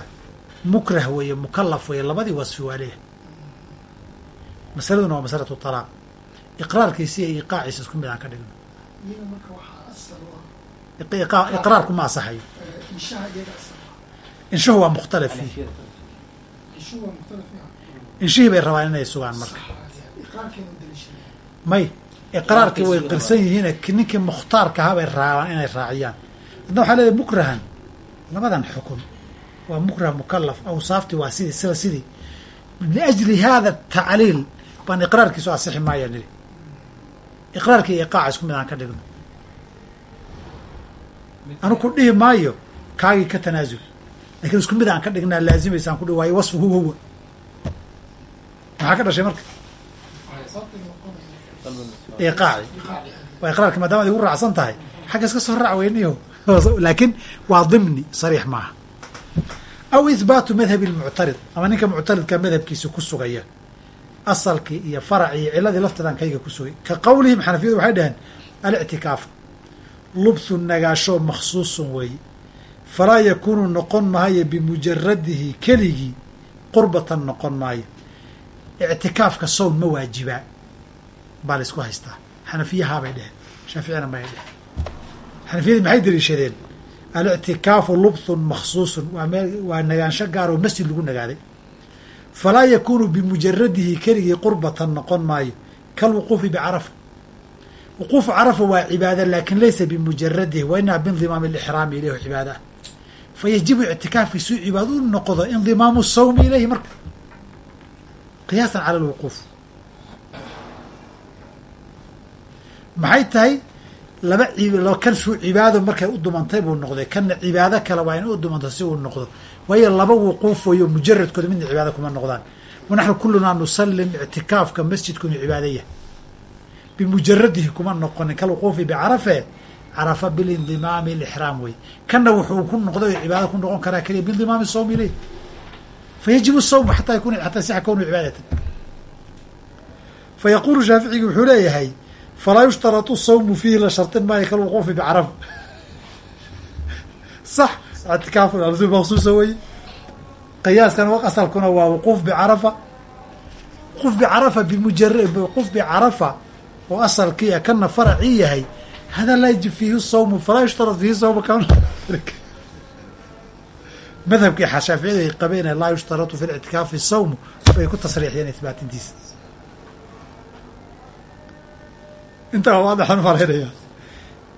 mukrah weeye mukalaf weeye labadii wasfi waa leeyahay masaladuna waa masalatu talaaq iqraarkiisa iyo iqaaciisa isku mid aan ka dhigno iqraarku ma asaxayo inshuhu waa mukhtalaf fiih inshihii bay rabaan inay sugaan marka. May iqraarkii way qirsan yihiine ninkii mukhtaarka ahaa bay raabaan inay raaciyaan. Hadna waxaa leedahay mukrahan. Labadan xukun. Waa mukrah mukalaf awsaaftii waa sidii sida sidii. Liajli hada tacliil. Baan iqraarkiisu asixi maaya niri. Iqraarkii iyo iqaaca isku mid aan ka dhigno. Anu ku dhihi maayo kaagii ka tanaasul. Lakin isku mid aan ka dhignaa laazimaysa aan ku dhihi waayo wasfu huwa huwa maxaa ka dhashay marka iqaaci waa iqraarki maadaama ad igu raacsan tahay xagga iska soo raac weyniyo laakiin waa dimni sariix maaha aw ihbaatu madhabi lmuctarid ama ninka muctaridka madhabkiisa ku sugaya asalkii iyo faracii iyo ciladii lafteedan kayga ku sugay ka qowlihim xanafiyadu waxay dhaheen alictikaaf lubthu nagaashoo makhsuusun weeye falaa yakuunu noqon maayo bimujaradihi keligii qurbatan noqon maayo ictikaafka sown ma waajibaa baa la isku haystaa. Xanafiyahaabay dheheen shaaficina may dheheen xanafiyadii maxay daliishadeen? Alictikaafu lubthun makhsuusun. Waa mee waa nagaansho gaar oo masjid lagu nagaaday. Falaa yakuunu bimujaradihi keligii qurbatan noqon maayo kalwuquufi bicarafa. Wuquufu carafa waa cibaada laakin laysa bimujaradihi. Wa inaha biindimaami alixraami ilayh cibaada. Ah fa yajibu cibaado u noqdo indimaamu sawmi ilayhi marka qiyaasan cala alwuquuf. Maxay tahay laba kan suu cibaado markay u dumantay buu noqday. Kanna cibaado kale waa in u dumanto si uu noqdo. Waayo laba wuquuf wayo mujaradkooda midna cibaado kuma noqdaan. Wanaxnu kulunaa nusallim ictikaafka masjidku inuu cibaado yahay. Bimujaradihi kuma noqonin kalwuquufi bicarafe carafa bilindimaami alixraam wey kanna wuxuu ku noqday oo cibaado ku noqon karaa keliya biindimaami sawm fa yajibu sawm xataa yakuna xataa sixa kownu cibaadatan fa yaquulu shaaficigi wuxuu leeyahay falaa yushtaratu sawmu fiihi la shartin maayo kalwuquufi bicarafa sax ictikaaf maqsuusa wey qiyaaskan asalkuna waa wuquuf bicarafa wuquuf bicarafa bimujara wuquuf bicarafa oo asalkii kana faracii yahay hada laa yajib fiihi sawmu falaa yushtarat fiihi sawmu ka madhabkii shaaficiyadu ay qabeen laa yushtaratu fi lictikaafi sawmu bay ku tasriixiyeen ihbaatintiisa intaa waadaxan maraynaya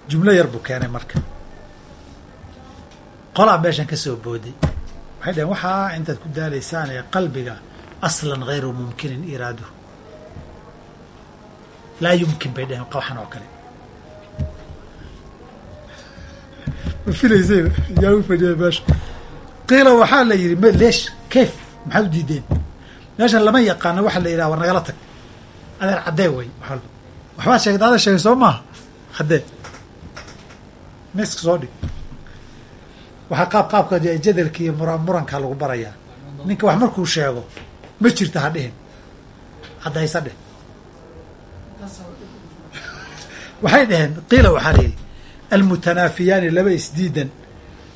jumlo yar buu keenay marka. Qolaa meeshan ka booday. Waxay dhaheen waxaa intaad ku daalaysaan ee qalbiga aslan hayru mumkinin iraaduhu. Laa yumkin bay dhaheen waxan oo kale. Ma filaysay? Yaa u fadhiya meesha qiila waxaa la yidhi m leesh kayf maxaad u diideen? Meeshan lama yaqaano waxa la yidhaha war nagala tag. Adeer caddee wey waxbaa sheegay ada sheegay soo maaha? Haddee miska soo dhig. Waxaa qaab qaabka jadalka iyo mura lagu barayaa ninka wax markuu sheego ma jirta ha dhihin. Caddaysa dheh waxay dhaheen qiila waxaa la yidhi almutanaafiyaani laba isdiidan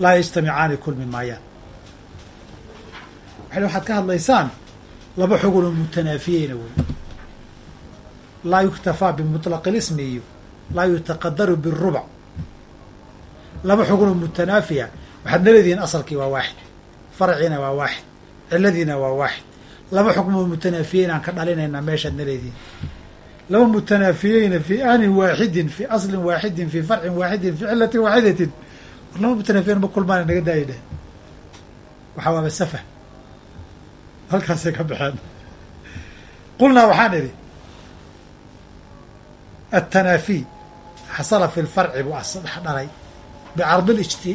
laa yajtamicaani kulmi maayaan waxaad ka hadlaysaan laba xugun oo mutanaafiyeyna wey laa yuktafaa bimutlaqi lismi iyo laa yutaqadaru birubac laba xugun oo mutanaafiya waxaad na leedihiin asalkii waa waaxid farciina waa waaxid ciladiina waa waaxid. Laba xukm oo mutanaafiyeyn aan ka dhalinaynaa meeshaad na leedihiin laba mutanaafiyeyna fii aanin waaxidin fii aslin waaxidin fii farcin waaxidin fii cilatin waaxidatin laba mutanaafiyeyn ma kulmaana naga daayi dheh waxaa waaba safa halkaasay ka baxeen qulnaa waxaan idhi atanaafi xasala fi lfarci buu asdhex dhalay bicardi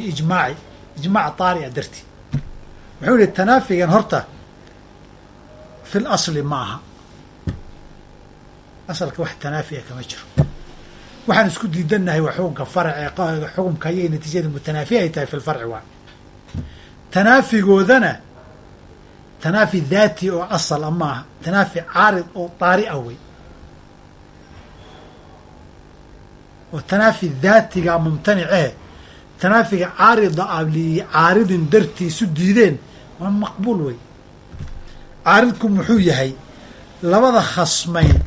lijmaaci ijmaac taari'a darti. Wuxuu yihi tanaafigan horta fi lasli ma aha. Asalka wax tanaafiya kama jiro. Waxaan isku diidannahay waa xukunka farc ee xukunka ayay natiijada mutanaafiya ay tahay fi lfarci waa tanaafigoodana tanaafi daati oo asal a maaha. Tanaafi caarid oo daari a wey oo tanaafi daatiga mumtanicehe tanaafiga caarida a caaridin dartiisu diideen waa maqbuul wey caaridku muxuu yahay labada khasmayn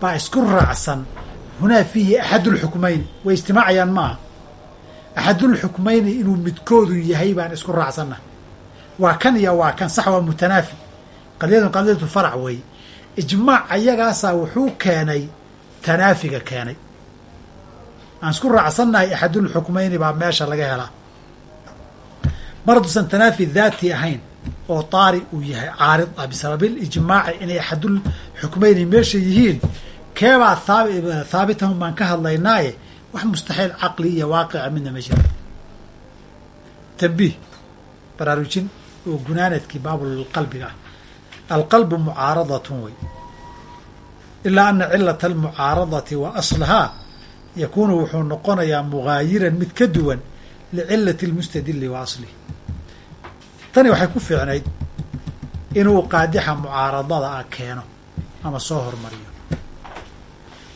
baa isku raacsan. Hunaa fiihi axadulxukmayni way ijtimaacayaan maaha. Axadulxukmayni inuu midkoodu yahay baan isku raacsanna waa kan iyo waa kan sax waa mutanaafi. Qadiyadun qadiyatu farac weeye ijmaac ayagaasaa wuxuu keenay tanaafiga keenay. Aan isku raacsannahay axadulxukmayni baa meesha laga helaa. Mar hadduusan tanaafi daati ahayn oo taari uu yahay caarid ah bisababilijmaaci inay axadul xukmayni meesha yihiin. Keebaa thaabitahum baan ka hadlaynaaye wax mustaxiil caqli iyo waaqica midna ma jiro. Tambiih baraarujin oo gunaanadkii baabulqalbiga ah. Alqalbu mucaaradatun wey ilaa ana cilata almucaaradati wa aslahaa yakuunu wuxuu noqonayaa mugaayiran mid ka duwan licilati lmustadili wa aslihi tani waxay ku fiicnayd inuu qaadixa mucaaradada ah keeno ama soo hormariyo.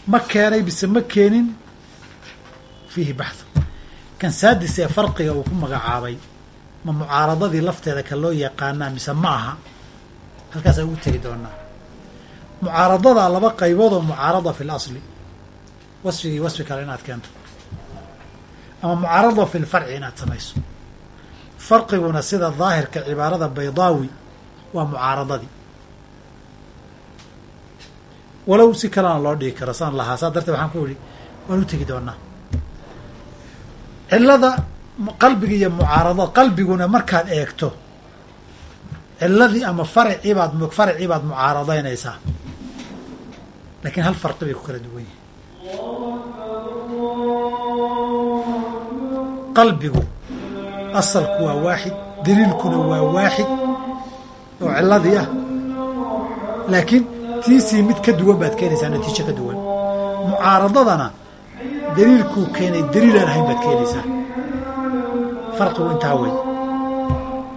Ma keenay bise ma keenin? Fiihi baxthu kan saadis ee farqiga uu ku magacaabay ma mucaaradadii lafteeda ka loo yaqaanaa mise ma aha. Halkaasa ugu tegi doonaa. Mucaaradadaa laba qaybood oo mucaarada fi lasli wasfigii wasfi kale inaad keento. Ama mucaarada fi lfarci inaad samayso. Farqiguna sida daahirka cibaarada baydaawi waa mucaaradadii. Walow si kalena loo dhigi karo saan lahaa. Saa darteed waxaan ku idhi waan u tegi doonaa. Cilada qalbiga iyo mucaarada qalbiguna markaad eegto ciladii ama farcii baad farcii baad mucaaradaynaysaa. Laakiin hal farqi bay ku kala duwan yihiin qalbigu asalku waa waaxid daliilkuna waa waaxid oo ciladii ah. Laakiin tiisii mid ka duwan baad keenaysaa natiijo ka duwan. Mucaaradadana daliilkuu keenay daliilaan ahayn baad keenaysaa farqigu intaa wey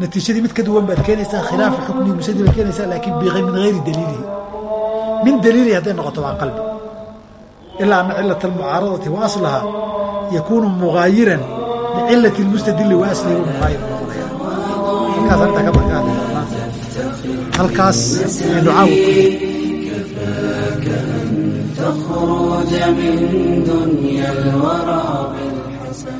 natiijadii mid ka duwan baad keenaysaa khilaafa xukmii musadi baad keenaysaa laakiin min hayri daliilihi min daliilihi hadday noqoto waa qalbi ilaa ana cilata almucaaradati wa aslaha yakuunu mugaayiran licilati lmustadili wa aslihi u mugaayir noqonaya halkaas arintaa ka barkaadi doonaa halkaas aynu caawi تخرج من دنيا الورى